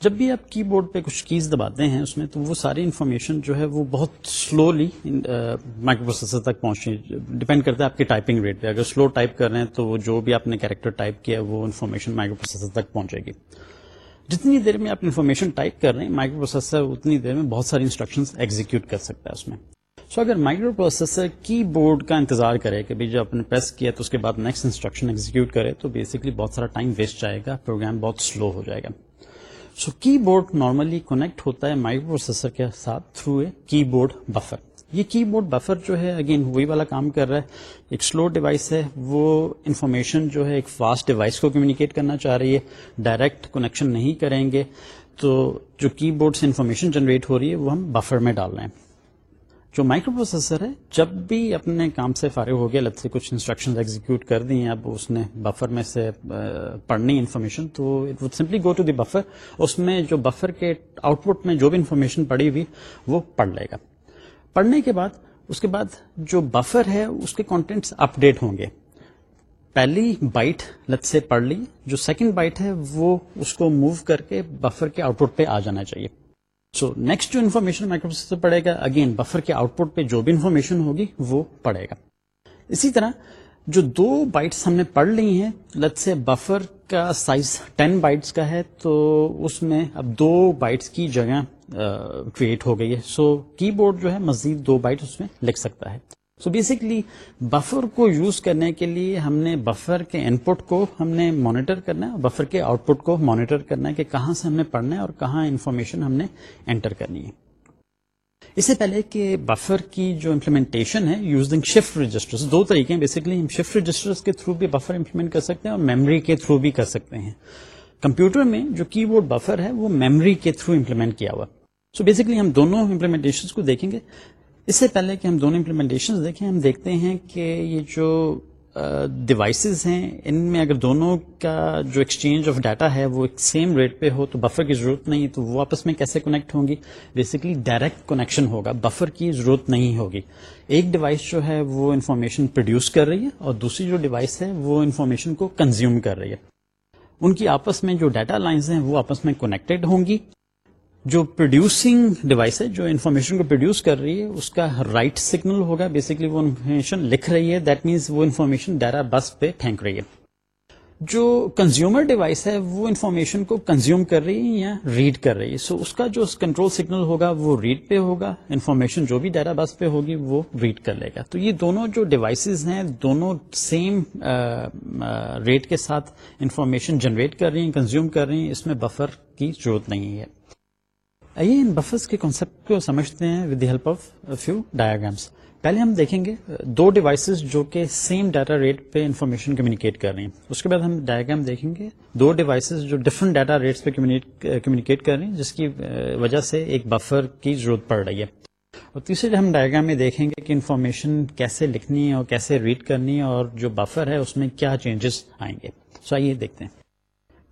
A: جب بھی آپ کی بورڈ پہ کچھ کیز دباتے ہیں اس میں تو وہ ساری انفارمیشن جو ہے وہ بہت سلولی مائکرو پروسیسر تک پہنچی۔ ڈپینڈ کرتا ہے آپ کی ٹائپنگ ریٹ پہ۔ اگر سلو ٹائپ کر رہے ہیں تو جو بھی آپ نے کیریکٹر ٹائپ کیا وہ انفارمیشن مائکرو پروسیسر تک پہنچے گی۔ جتنی دیر میں آپ انفارمیشن ٹائپ کر رہے ہیں مائکرو پروسیسر اتنی دیر میں بہت ساری انسٹرکشن ایگزیکیوٹ کر سکتا ہے اس میں۔ سو so اگر مائکرو پروسیسر کی بورڈ کا انتظار کرے کہ جب اپنے پریس کیا تو اس کے بعد نیکسٹ انسٹرکشن ایگزیکیوٹ کرے تو بیسکلی بہت سارا ٹائم ویسٹ جائے گا پروگرام بہت سلو ہو جائے گا۔ سو کی بورڈ نارملی کنیکٹ ہوتا ہے مائکرو پروسیسر کے ساتھ تھرو اے کی بورڈ بفر یہ کی بورڈ بفر جو ہے اگین وہی والا کام کر رہا ہے۔ ایک سلو ڈیوائس ہے، وہ انفارمیشن جو ہے، ایک فاسٹ ڈیوائس کو کمیونیکیٹ کرنا چاہ رہی ہے۔ ڈائریکٹ کنیکشن نہیں کریں گے۔ تو جو کی بورڈ سے انفارمیشن جنریٹ ہو رہی ہے، وہ ہم بفر میں ڈال رہے ہیں۔ جو مائکرو پروسیسر ہے، جب بھی اپنے کام سے فارغ ہو گیا لگ سے کچھ انسٹرکشن ایگزیکیوٹ کر دی ہیں، اب اس نے بفر میں سے پڑھنی انفارمیشن تو it would simply go to the buffer اس میں جو بفر کے آؤٹ پٹ میں جو بھی انفارمیشن پڑی ہوئی، وہ پڑھ لے گا۔ پڑھنے کے بعد، اس کے بعد جو بفر ہے، اس کے کانٹینٹس اپ ڈیٹ ہوں گے۔ پہلی بائٹ لت سے پڑھ لی، جو سیکنڈ بائٹ ہے، وہ اس کو موو کر کے بفر کے آؤٹ پٹ پہ آ جانا چاہیے۔ سو نیکسٹ جو انفارمیشن مائکرو پروسیسر پڑے گا اگین بفر کے آؤٹ پٹ پہ جو بھی انفارمیشن ہوگی، وہ پڑے گا۔ اسی طرح، جو دو بائٹس ہم نے پڑھ لی ہیں لت سے بفر کا سائز ٹین بائٹس کا ہے، تو اس میں اب دو بائٹس کی جگہ کریٹ ہو گئی ہے۔ سو کی بورڈ جو ہے مزید دو بائٹ اس میں لکھ سکتا ہے۔ سو بیسکلی بفر کو یوز کرنے کے لیے ہم نے بفر کے ان پٹ کو ہم نے مانیٹر کرنا ہے بفر کے آؤٹ پٹ کو مانیٹر کرنا ہے کہ کہاں سے ہم نے پڑھنا ہے اور کہاں انفارمیشن ہم نے انٹر کرنی ہے۔ اس سے پہلے کہ بفر کی جو امپلیمنٹیشن ہے یوزنگ شفٹ رجسٹر دو طریقے ہیں۔ بیسکلی ہم شفٹ رجسٹر کے تھرو بھی بفر امپلیمنٹ کر سکتے ہیں اور میموری کے تھرو بھی کر سکتے ہیں۔ کمپیوٹر میں جو کی بورڈ بفر ہے، وہ میموری کے تھرو امپلیمنٹ کیا ہوا۔ سو بیسکلی ہم دونوں امپلیمنٹیشن کو دیکھیں گے۔ اس سے پہلے کہ ہم دونوں امپلیمنٹیشن دیکھیں، ہم دیکھتے ہیں کہ یہ جو ڈیوائسز ہیں، ان میں اگر دونوں کا جو ایکسچینج آف ڈاٹا ہے وہ ایک سیم ریٹ پہ ہو، تو بفر کی ضرورت نہیں، تو وہ آپس میں کیسے کنیکٹ ہوں گی؟ بیسکلی ڈائریکٹ کنیکشن ہوگا بفر کی ضرورت نہیں ہوگی۔ ایک ڈیوائس جو ہے وہ انفارمیشن پروڈیوس کر رہی ہے اور دوسری جو ڈیوائس ہے وہ انفارمیشن کو کنزیوم کر رہی ہے۔ ان کی آپس میں جو ڈاٹا لائنز ہیں وہ آپس میں کنیکٹڈ ہوں گی۔ جو پروڈیوسنگ ڈیوائس ہے، جو انفارمیشن کو پروڈیوس کر رہی ہے، اس کا رائٹ right سگنل ہوگا. بیسکلی وہ انفارمیشن لکھ رہی ہے. دیٹ مینس وہ انفارمیشن ڈیرا بس پہ پھینک رہی ہے. جو کنزیومر ڈیوائس ہے، وہ انفارمیشن کو کنزیوم کر رہی ہے یا ریڈ کر رہی ہے. سو so اس کا جو کنٹرول سگنل ہوگا، وہ ریڈ پہ ہوگا. انفارمیشن جو بھی ڈیٹا بس پہ ہوگی، وہ ریڈ کر لے گا. تو یہ دونوں جو ڈیوائسز ہیں، دونوں سیم ریٹ کے ساتھ انفارمیشن جنریٹ کر رہی ہیں کنزیوم کر رہی ہیں. اس میں بفر کی ضرورت نہیں ہے. آئیے ان بفرس کے کانسیپٹ کو سمجھتے ہیں with the help of few diagrams پہلے ہم دیکھیں گے uh, دو ڈیوائسز جو کہ سیم ڈاٹا ریٹ پہ انفارمیشن کمیونیکیٹ کر رہی ہیں. اس کے بعد ہم ڈایاگرام دیکھیں گے، دو ڈیوائسز جو ڈفرنٹ ڈاٹا ریٹس پہ کمیونیکیٹ uh, کر رہی ہیں، جس کی uh, وجہ سے ایک بفر کی ضرورت پڑ رہی ہے. اور تیسرے ہم ڈائگرام میں دیکھیں گے کہ انفارمیشن کیسے لکھنی ہے اور کیسے ریڈ کرنی ہے اور جو بفر ہے اس میں کیا چینجز آئیں گے. سو آئیے دیکھتے ہیں.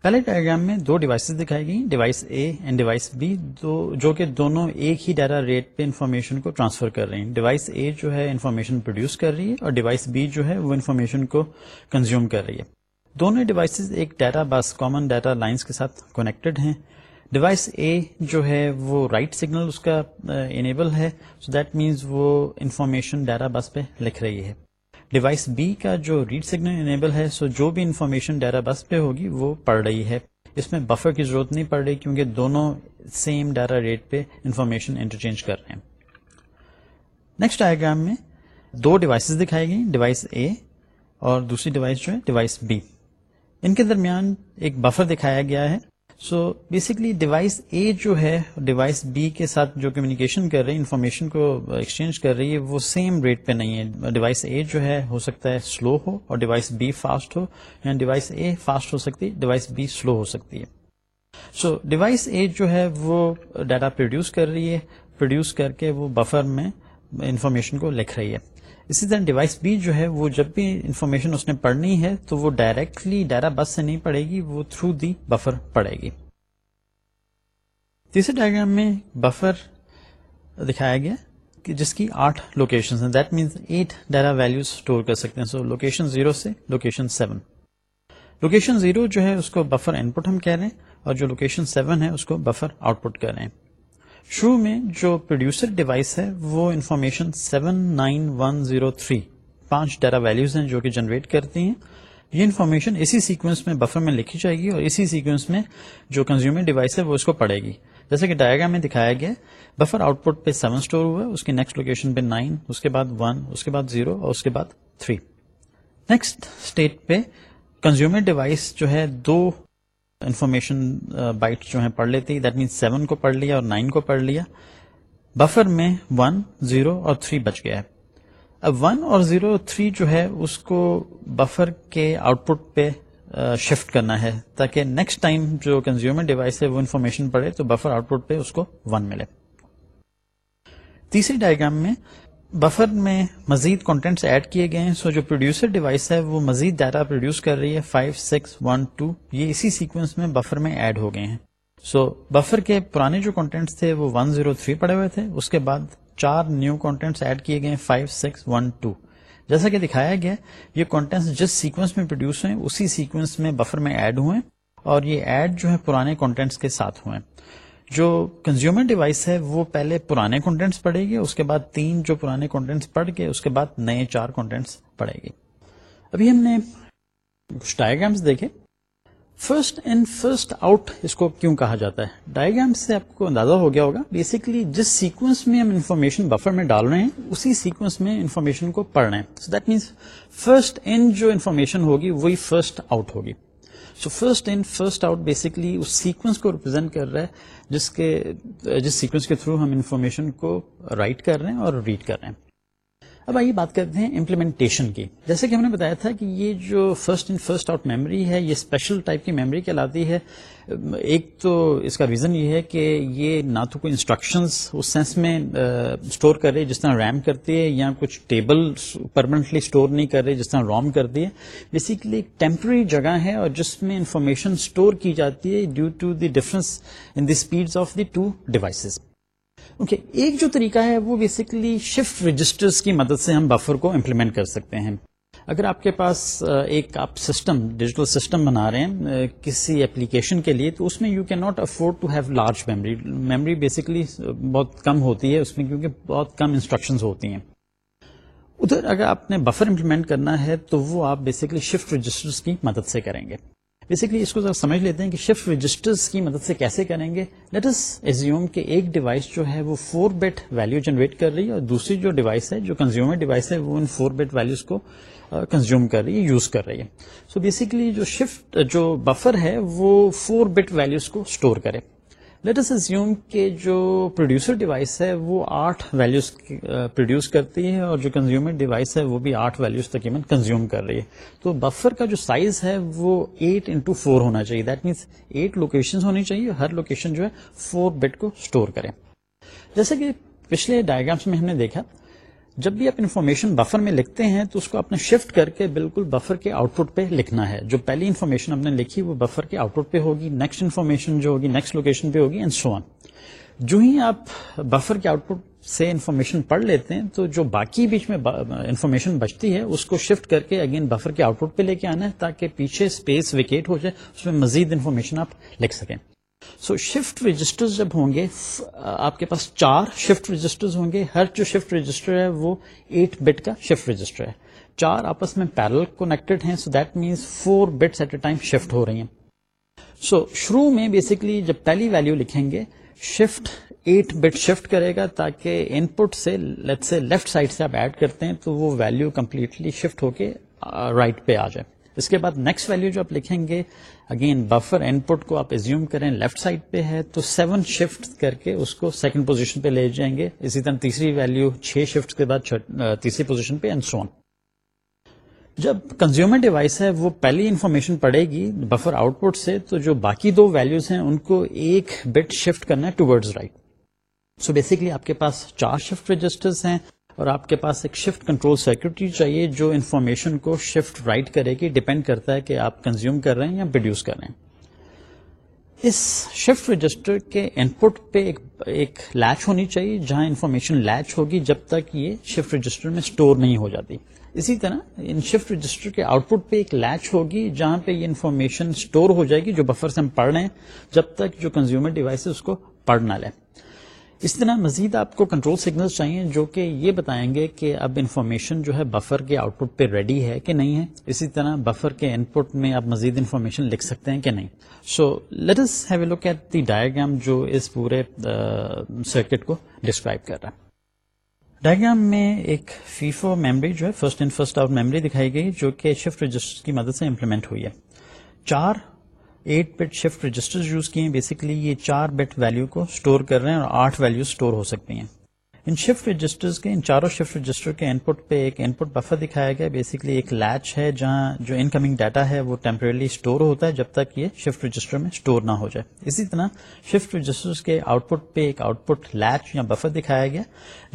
A: پہلے ڈائگرام میں دو ڈیوائسز دکھائی گئی device A and device B جو کہ دونوں ایک ہی ڈیٹا ریٹ پہ انفارمیشن کو ٹرانسفر کر رہی ہیں۔ ڈیوائس اے جو ہے انفارمیشن پروڈیوس کر رہی ہے اور ڈیوائس بی جو ہے وہ انفارمیشن کو کنزیوم کر رہی ہے۔ دونوں ڈیوائسز ایک data bus common data lines کے ساتھ کنیکٹڈ ہیں۔ ڈیوائس اے جو ہے وہ رائٹ سگنل اس کا uh, انیبل ہے سو دیٹ مینس وہ انفارمیشن ڈیٹا بس پہ لکھ رہی ہے۔ ڈیوائس بی کا جو ریڈ سگنل انیبل ہے سو جو بھی انفارمیشن ڈیٹا بس پہ ہوگی، وہ پڑھ رہی ہے. اس میں بفر کی ضرورت نہیں پڑ رہی کیونکہ دونوں سیم ڈیٹا ریٹ پہ انفارمیشن انٹرچینج کر رہے ہیں. نیکسٹ ڈائگرام میں دو ڈیوائسز دکھائی گئی ڈیوائس اے اور دوسری ڈیوائس جو ہے ڈیوائس بی ان کے درمیان ایک بفر دکھایا گیا ہے. سو بیسکلی ڈیوائس اے جو ہے ڈیوائس بی کے ساتھ جو کمیونیکیشن کر رہی ہے انفارمیشن کو ایکسچینج کر رہی ہے، وہ سیم ریٹ پہ نہیں ہے. ڈیوائس اے جو ہے، ہو سکتا ہے سلو ہو اور ڈیوائس بی فاسٹ ہو. یا ڈیوائس اے فاسٹ ہو سکتی ہے ڈیوائس بی سلو ہو سکتی ہے. سو ڈیوائس اے جو ہے، وہ ڈیٹا پروڈیوس کر رہی ہے. پروڈیوس کر کے وہ بفر میں انفارمیشن کو لکھ رہی ہے. اسی طرح ڈیوائس بی جو ہے وہ جب بھی انفارمیشن اس نے پڑھنی ہے تو وہ ڈائریکٹلی ڈیرا بس سے نہیں پڑے گی، وہ تھرو دی بفر پڑے گی۔ تیسرے ڈائگرام میں بفر دکھایا گیا کہ جس کی آٹھ location that means eight data value store کر سکتے ہیں۔ سو لوکیشن زیرو سے لوکیشن سیون لوکیشن زیرو جو ہے اس کو بفر ان پٹ ہم کہہ رہے ہیں اور جو لوکیشن سیون ہے اس کو بفر آؤٹ پٹ کر رہے ہیں۔ شروع میں جو پروڈیوسر ڈیوائس ہے وہ information seven nine one zero three پانچ ڈیرا ویلوز ہیں جو کہ جنریٹ کرتی ہیں۔ یہ انفارمیشن اسی سیکوینس میں بفر میں لکھی جائے گی اور اسی سیکوینس میں جو کنزیومر ڈیوائس ہے وہ اس کو پڑے گی۔ جیسے کہ ڈائگرام میں دکھایا گیا بفر آؤٹ پٹ پہ سیون اسٹور ہوا، اس کی نیکسٹ لوکیشن پہ نائن اس کے بعد ون اس کے بعد زیرو اور اس کے بعد تھری نیکسٹ اسٹیٹ پہ کنزیومر ڈیوائس جو ہے دو انفارمیشن بائٹ جو ہے پڑھ لیتی دیٹ مینس سیون کو پڑھ لیا اور نائن کو پڑھ لیا۔ بفر میں ون زیرو اور تھری بچ گیا ہے۔ اب ون اور زیرو تھری جو ہے، اس کو بفر کے آؤٹ پٹ پہ شفٹ کرنا ہے تاکہ نیکسٹ ٹائم جو کنزیومر ڈیوائس ہے، وہ انفارمیشن پڑے تو بفر آؤٹ پٹ پہ اس کو ون ملے۔ تیسری ڈائگرام میں بفر میں مزید کانٹینٹس ایڈ کیے گئے ہیں۔ سو جو پروڈیوسر ڈیوائس ہے وہ مزید ڈیٹا پروڈیوس کر رہی ہے۔ فائیو سکس ون ٹو یہ اسی سیکوینس میں بفر میں ایڈ ہو گئے ہیں۔ سو so, بفر کے پرانے جو کانٹینٹس تھے وہ ون زیرو تھری پڑے ہوئے تھے۔ اس کے بعد چار نیو کانٹینٹس ایڈ کیے گئے فائیو سکس ون ٹو جیسا کہ دکھایا گیا یہ کانٹینٹس جس سیکوینس میں پروڈیوس ہوئے اسی سیکوینس میں بفر میں ایڈ ہوئے اور یہ ایڈ جو ہے پرانے کانٹینٹس کے ساتھ ہوئے جو کنزیومر ڈیوائس ہے وہ پہلے پرانے کانٹینٹس پڑھے گی، اس کے بعد تین جو پرانے کانٹینٹس پڑھ کے، اس کے بعد نئے چار کانٹینٹس پڑھے گی۔ ابھی ہم نے کچھ ڈائگرامس دیکھے۔ فرسٹ اینڈ فرسٹ آؤٹ اس کو کیوں کہا جاتا ہے؟ ڈائگرام سے آپ کو اندازہ ہو گیا ہوگا۔ بیسکلی جس سیکوینس میں ہم انفارمیشن بفر میں ڈال رہے ہیں، اسی سیکوینس میں انفارمیشن کو پڑھ رہے ہیں۔ So that means first in جو انفارمیشن ہوگی، وہی فرسٹ آؤٹ ہوگی۔ So first in first out basically us sequence کو ریپرزینٹ کر رہا ہے۔ جس کے، جس سیکوینس کے تھرو ہم انفارمیشن کو رائٹ کر رہے ہیں اور ریڈ کر رہے ہیں۔ اب آئیے بات کرتے ہیں امپلیمنٹیشن کی۔ جیسے کہ ہم نے بتایا تھا کہ یہ جو first in first out memory ہے، یہ اسپیشل ٹائپ کی میموری کہلاتی ہے۔ ایک تو اس کا ریزن یہ ہے کہ یہ نہ تو کوئی انسٹرکشنز اس سینس میں اسٹور کر رہی جس طرح ریم کرتی ہے، یا کچھ ٹیبل پرماننٹلی اسٹور نہیں کر رہی جس طرح روم کرتی ہے۔ بیسیکلی ایک ٹیمپرری جگہ ہے اور جس میں انفارمیشن اسٹور کی جاتی ہے due to the difference in the speed of the two devices okay, ایک جو طریقہ ہے وہ بیسکلی شفٹ رجسٹرز کی مدد سے ہم بفر کو امپلیمنٹ کر سکتے ہیں۔ اگر آپ کے پاس ایک آپ سسٹم ڈیجیٹل سسٹم بنا رہے ہیں کسی اپلیکیشن کے لیے، تو اس میں you can not afford to have large memory memory basically بہت کم ہوتی ہے اس میں کیونکہ بہت کم انسٹرکشنز ہوتی ہیں۔ ادھر اگر آپ نے بفر امپلیمنٹ کرنا ہے تو وہ آپ بیسکلی شفٹ رجسٹرز کی مدد سے کریں گے۔ بیسکلی اس کو ذرا سمجھ لیتے ہیں کہ شفٹ رجسٹرز کی مدد سے کیسے کریں گے. لیٹس ایزیوم کہ ایک ڈیوائس جو ہے وہ فور بیٹ ویلو جنریٹ کر رہی ہے اور دوسری جو ڈیوائس ہے، جو کنزیومر ڈیوائس ہے، وہ ان فور بیٹ ویلوز کو کنزیوم کر رہی ہے یوز کر رہی ہے. سو بیسکلی جو شفٹ جو بفر ہے، وہ فور بٹ ویلوز کو اسٹور کرے. لیٹس ازیوم کہ جو پروڈیوسر ڈیوائس ہے، وہ آٹھ ویلوز پروڈیوس uh, کرتی ہے اور جو کنزیومر ڈیوائس ہے، وہ بھی آٹھ ویلوز تقریباً کنزیوم کر رہی ہے۔ تو بفر کا جو سائز ہے، وہ ایٹ انٹو فور ہونا چاہیے۔ دیٹ مینس ایٹ لوکیشن ہونی چاہیے۔ ہر لوکیشن جو ہے فور بٹ کو اسٹور کرے جیسے کہ پچھلے ڈائگرامس میں ہم نے دیکھا جب بھی آپ انفارمیشن بفر میں لکھتے ہیں تو اس کو اپنے شفٹ کر کے بالکل بفر کے آؤٹ پٹ پہ لکھنا ہے۔ جو پہلی انفارمیشن آپ نے لکھی وہ بفر کے آؤٹ پٹ پہ ہوگی نیکسٹ انفارمیشن جو ہوگی نیکسٹ لوکیشن پہ ہوگی اینڈ سو آن جو ہی آپ بفر کے آؤٹ پٹ سے انفارمیشن پڑھ لیتے ہیں تو جو باقی بیچ میں انفارمیشن بچتی ہے، اس کو شفٹ کر کے اگین بفر کے آؤٹ پٹ پہ لے کے آنا ہے تاکہ پیچھے اسپیس ویکیٹ ہو جائے، اس میں مزید انفارمیشن آپ لکھ سکیں۔ سو شفٹ رجسٹر جب ہوں گے آپ کے پاس چار شفٹ رجسٹر ہوں گے ہر جو شفٹ رجسٹر ہے وہ ایٹ بٹ کا شفٹ رجسٹر ہے۔ چار آپس میں پیرل کونیکٹڈ ہیں so that means four bits at a time shift ہو رہی ہیں۔ سو so, شروع میں بیسکلی جب پہلی ویلو لکھیں گے شفٹ ایٹ بٹ شفٹ کرے گا تاکہ ان پٹ سے لیٹ سے لیفٹ سائڈ سے آپ ایڈ کرتے ہیں تو وہ ویلو کمپلیٹلی شفٹ ہو کے رائٹ پہ آ جائے۔ اس کے بعد نیکسٹ ویلو جو آپ لکھیں گے اگین بفر ان پٹ کو آپ ایزیوم کریں لیفٹ سائڈ پہ ہے تو سیون شفٹ کر کے اس کو سیکنڈ پوزیشن پہ لے جائیں گے. اسی طرح تیسری ویلو چھ شفٹ کے بعد تیسری پوزیشن پہ اینڈ سون جب کنزیومر ڈیوائس ہے، وہ پہلی انفارمیشن پڑے گی بفر آؤٹ پٹ سے، تو جو باقی دو ویلوز ہیں، ان کو ایک بٹ شفٹ کرنا ہے ٹوڈز رائٹ سو بیسکلی آپ کے پاس چار شفٹ رجسٹرز ہیں اور آپ کے پاس ایک شفٹ کنٹرول سیکورٹی چاہیے جو انفارمیشن کو شفٹ رائٹ کرے گی ڈپینڈ کرتا ہے کہ آپ کنزیوم کر رہے ہیں یا پروڈیوس کر رہے ہیں۔ اس شفٹ رجسٹر کے ان پٹ پہ ایک لیچ ہونی چاہیے جہاں انفارمیشن لیچ ہوگی جب تک یہ شفٹ رجسٹر میں اسٹور نہیں ہو جاتی۔ اسی طرح ان شفٹ رجسٹر کے آؤٹ پٹ پہ ایک لیچ ہوگی جہاں پہ یہ انفارمیشن اسٹور ہو جائے گی جو بفر سے ہم پڑھ رہے ہیں جب تک جو کنزیومر ڈیوائس اس کو پڑھ نہ لیں۔ اس طرح مزید آپ کو کنٹرول سگنل چاہیے جو کہ یہ بتائیں گے کہ اب انفارمیشن جو ہے بفر کے آؤٹ پٹ پہ ریڈی ہے کہ نہیں ہے؟ اسی طرح بفر کے ان پٹ میں آپ مزید انفارمیشن لکھ سکتے ہیں کہ نہیں؟ So let have a look at the diagram جو اس پورے سرکٹ کو ڈسکرائب کر رہا ہے۔ ڈائگرام میں ایک فیفو میموری جو ہے first in first out memory دکھائی گئی، جو کہ شفٹ رجسٹر کی مدد سے امپلیمنٹ ہوئی ہے۔ چار eight bit shift register use کیے ہیں بیسکلی یہ چار بٹ ویلو کو اسٹور کر رہے ہیں اور آٹھ ویلو اسٹور ہو سکتی ہیں۔ ان شفٹ رجسٹر کے، ان چاروں شفٹ رجسٹر کے ان پٹ پہ ایک ان پٹ بفر دکھایا گیا۔ بیسکلی ایک لیچ ہے جہاں جو ان کمنگ ڈاٹا ہے وہ ٹیمپرلی اسٹور ہوتا ہے جب تک یہ شفٹ رجسٹر میں اسٹور نہ ہو جائے۔ اسی طرح شفٹ رجسٹر کے آؤٹ پٹ پہ ایک آؤٹ پٹ لیچ یا بفر دکھایا گیا،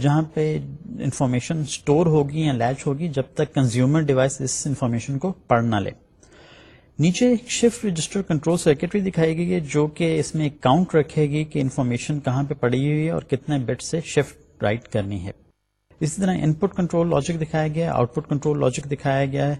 A: جہاں پہ انفارمیشن اسٹور ہوگی یا لیچ ہوگی جب تک کنزیومر ڈیوائس اس انفارمیشن کو پڑھ نہ لے۔ نیچے ایک شفٹ رجسٹر کنٹرول سرکٹری دکھائی گئی ہے جو کہ اس میں ایک کاؤنٹ رکھے گی کہ انفارمیشن کہاں پہ پڑی ہوئی ہے اور کتنے بٹ سے شفٹ رائٹ کرنی ہے۔ اسی طرح ان پٹ کنٹرول لاجک دکھایا گیا ہے آؤٹ پٹ کنٹرول لاجک دکھایا گیا ہے۔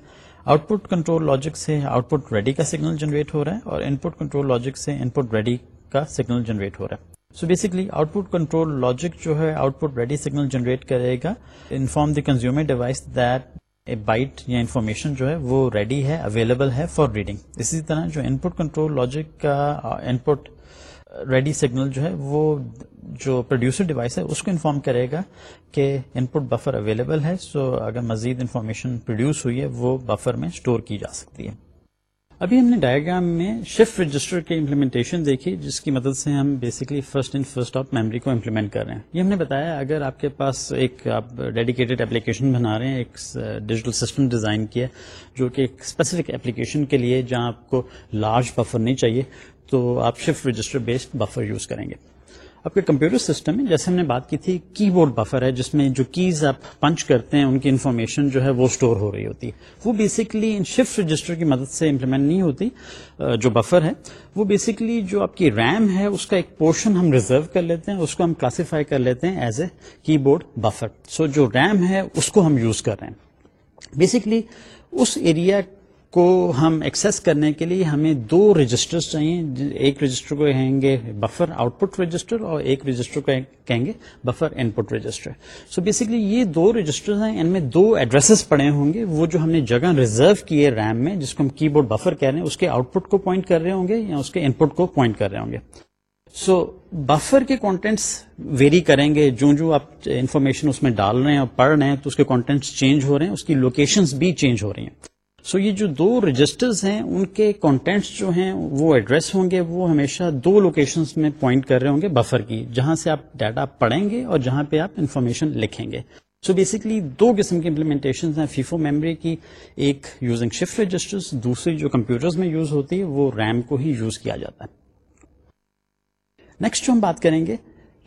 A: آؤٹ پٹ کنٹرول لاجک سے آؤٹ پٹ ریڈی کا سگنل جنریٹ ہو رہا ہے اور ان پٹ کنٹرول لاجک سے ان پٹ ریڈی کا سگنل جنریٹ ہو رہا ہے۔ So basically output control logic جو ہے output ready signal generate کرے گا۔ Inform the consumer device that byte یا انفارمیشن جو ہے وہ ریڈی ہے اویلیبل ہے فار ریڈنگ اسی طرح جو ان پٹ کنٹرول لاجک کا ان پٹ ریڈی سگنل جو ہے وہ جو پروڈیوسر ڈیوائس ہے اس کو انفارم کرے گا کہ ان پٹ بفر اویلیبل ہے سو اگر مزید انفارمیشن پروڈیوس ہوئی ہے وہ بفر میں اسٹور کی جا سکتی ہے۔ ابھی ہم نے ڈائگرام میں شفٹ رجسٹر کی امپلیمنٹیشن دیکھی، جس کی مدد سے ہم basically first in first of memory کو امپلیمنٹ کر رہے ہیں۔ یہ ہم نے بتایا، اگر آپ کے پاس ایک آپ ڈیڈیکیٹڈ اپلیکیشن بنا رہے ہیں، ایک ڈیجیٹل سسٹم ڈیزائن کیا جو کہ ایک اسپیسیفک اپلیکیشن کے لیے جہاں آپ کو لارج بفر نہیں چاہیے، تو آپ shift register based buffer use کریں گے۔ آپ کے کمپیوٹر سسٹم میں جیسے ہم نے بات کی تھی کی بورڈ بفر ہے، جس میں جو کیز آپ پنچ کرتے ہیں، ان کی انفارمیشن جو ہے وہ اسٹور ہو رہی ہوتی ہے۔ وہ بیسکلی ان شفٹ رجسٹر کی مدد سے امپلیمنٹ نہیں ہوتی جو بفر ہے۔ وہ بیسکلی جو آپ کی ریم ہے، اس کا ایک پورشن ہم ریزرو کر لیتے ہیں، اس کو ہم کلاسیفائی کر لیتے ہیں ایز اے کی بورڈ بفر سو جو ریم ہے، اس کو ہم یوز کر رہے ہیں۔ بیسکلی اس ایریا کو ہم ایکسس کرنے کے لیے ہمیں دو رجسٹر چاہیے۔ ایک رجسٹر کو کہیں گے بفر آؤٹ پٹ رجسٹر اور ایک رجسٹر کو کہیں گے buffer input register so basically یہ دو رجسٹر ہیں۔ ان میں دو ایڈریسز پڑے ہوں گے۔ وہ جو ہم نے جگہ ریزرو کی ہے ریم میں، جس کو ہم کی بورڈ بفر کہہ رہے ہیں، اس کے آؤٹ پٹ کو پوائنٹ کر رہے ہوں گے یا اس کے ان پٹ کو پوائنٹ کر رہے ہوں گے۔ سو بفر کے کانٹینٹس ویری کریں گے۔ جو جو آپ انفارمیشن اس میں ڈال رہے ہیں اور پڑھ رہے ہیں، تو اس کے کانٹینٹس چینج ہو رہے ہیں۔ اس کی لوکیشنز بھی چینج ہو رہی ہیں۔ سو یہ جو دو رجسٹرز ہیں، ان کے کانٹینٹس جو ہیں، وہ ایڈریس ہوں گے، وہ ہمیشہ دو لوکیشنز میں پوائنٹ کر رہے ہوں گے بفر کی، جہاں سے آپ ڈاٹا پڑھیں گے اور جہاں پہ آپ انفارمیشن لکھیں گے. سو بیسکلی دو قسم کی امپلیمنٹیشن ہیں. فیفو میموری کی ایک یوزنگ شفٹ رجسٹر دوسری جو کمپیوٹرز میں یوز ہوتی ہے، وہ ریم کو ہی یوز کیا جاتا ہے. نیکسٹ جو ہم بات کریں گے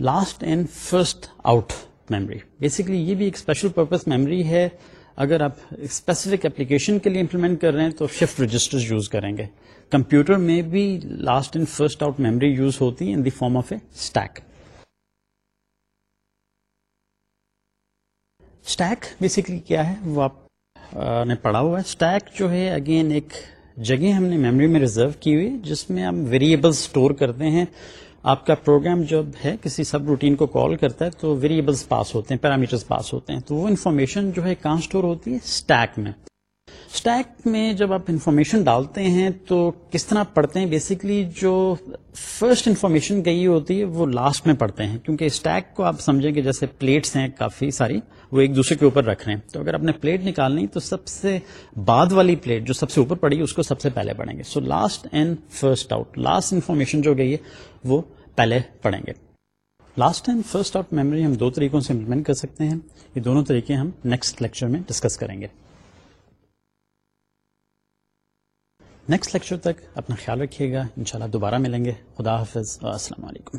A: last and first out memory basically یہ بھی ایک اسپیشل پرپز میموری ہے اگر آپ اسپیسیفک اپلیکیشن کے لیے امپلیمنٹ کر رہے ہیں تو شفٹ رجسٹر یوز کریں گے۔ کمپیوٹر میں بھی last and first out memory use ہوتی ہے in the form of a stack stack basically کیا ہے؟ وہ آپ نے پڑھا ہوا ہے۔ اسٹیک جو ہے اگین ایک جگہ ہم نے میموری میں ریزرو کی ہوئی جس میں ہم ویریبل اسٹور کرتے ہیں۔ آپ کا پروگرام جب ہے، کسی سب روٹین کو کال کرتا ہے تو ویریبلس پاس ہوتے ہیں پیرامیٹرز پاس ہوتے ہیں۔ تو وہ انفارمیشن جو ہے، کہاں اسٹور ہوتی ہے؟ اسٹیک میں۔ اسٹیک میں جب آپ انفارمیشن ڈالتے ہیں تو کس طرح پڑھتے ہیں؟ بیسکلی جو فرسٹ انفارمیشن گئی ہوتی ہے، وہ لاسٹ میں پڑھتے ہیں۔ کیونکہ اسٹیک کو آپ سمجھیں کہ جیسے پلیٹس ہیں، کافی ساری وہ ایک دوسرے کے اوپر رکھ رہے ہیں۔ تو اگر آپ نے پلیٹ نکالنی، تو سب سے بعد والی پلیٹ جو سب سے اوپر پڑی، اس کو سب سے پہلے پڑھیں گے۔ So last and first out last information جو گئی ہے، وہ پہلے پڑھیں گے۔ Last and first out memory ہم دو طریقوں سے امپلیمنٹ کر سکتے ہیں۔ یہ دونوں طریقے ہم نیکسٹ لیکچر میں ڈسکس کریں گے۔ نیکسٹ لیکچر تک اپنا خیال رکھیے گا۔ انشاءاللہ دوبارہ ملیں گے۔ خدا حافظ۔ السلام علیکم۔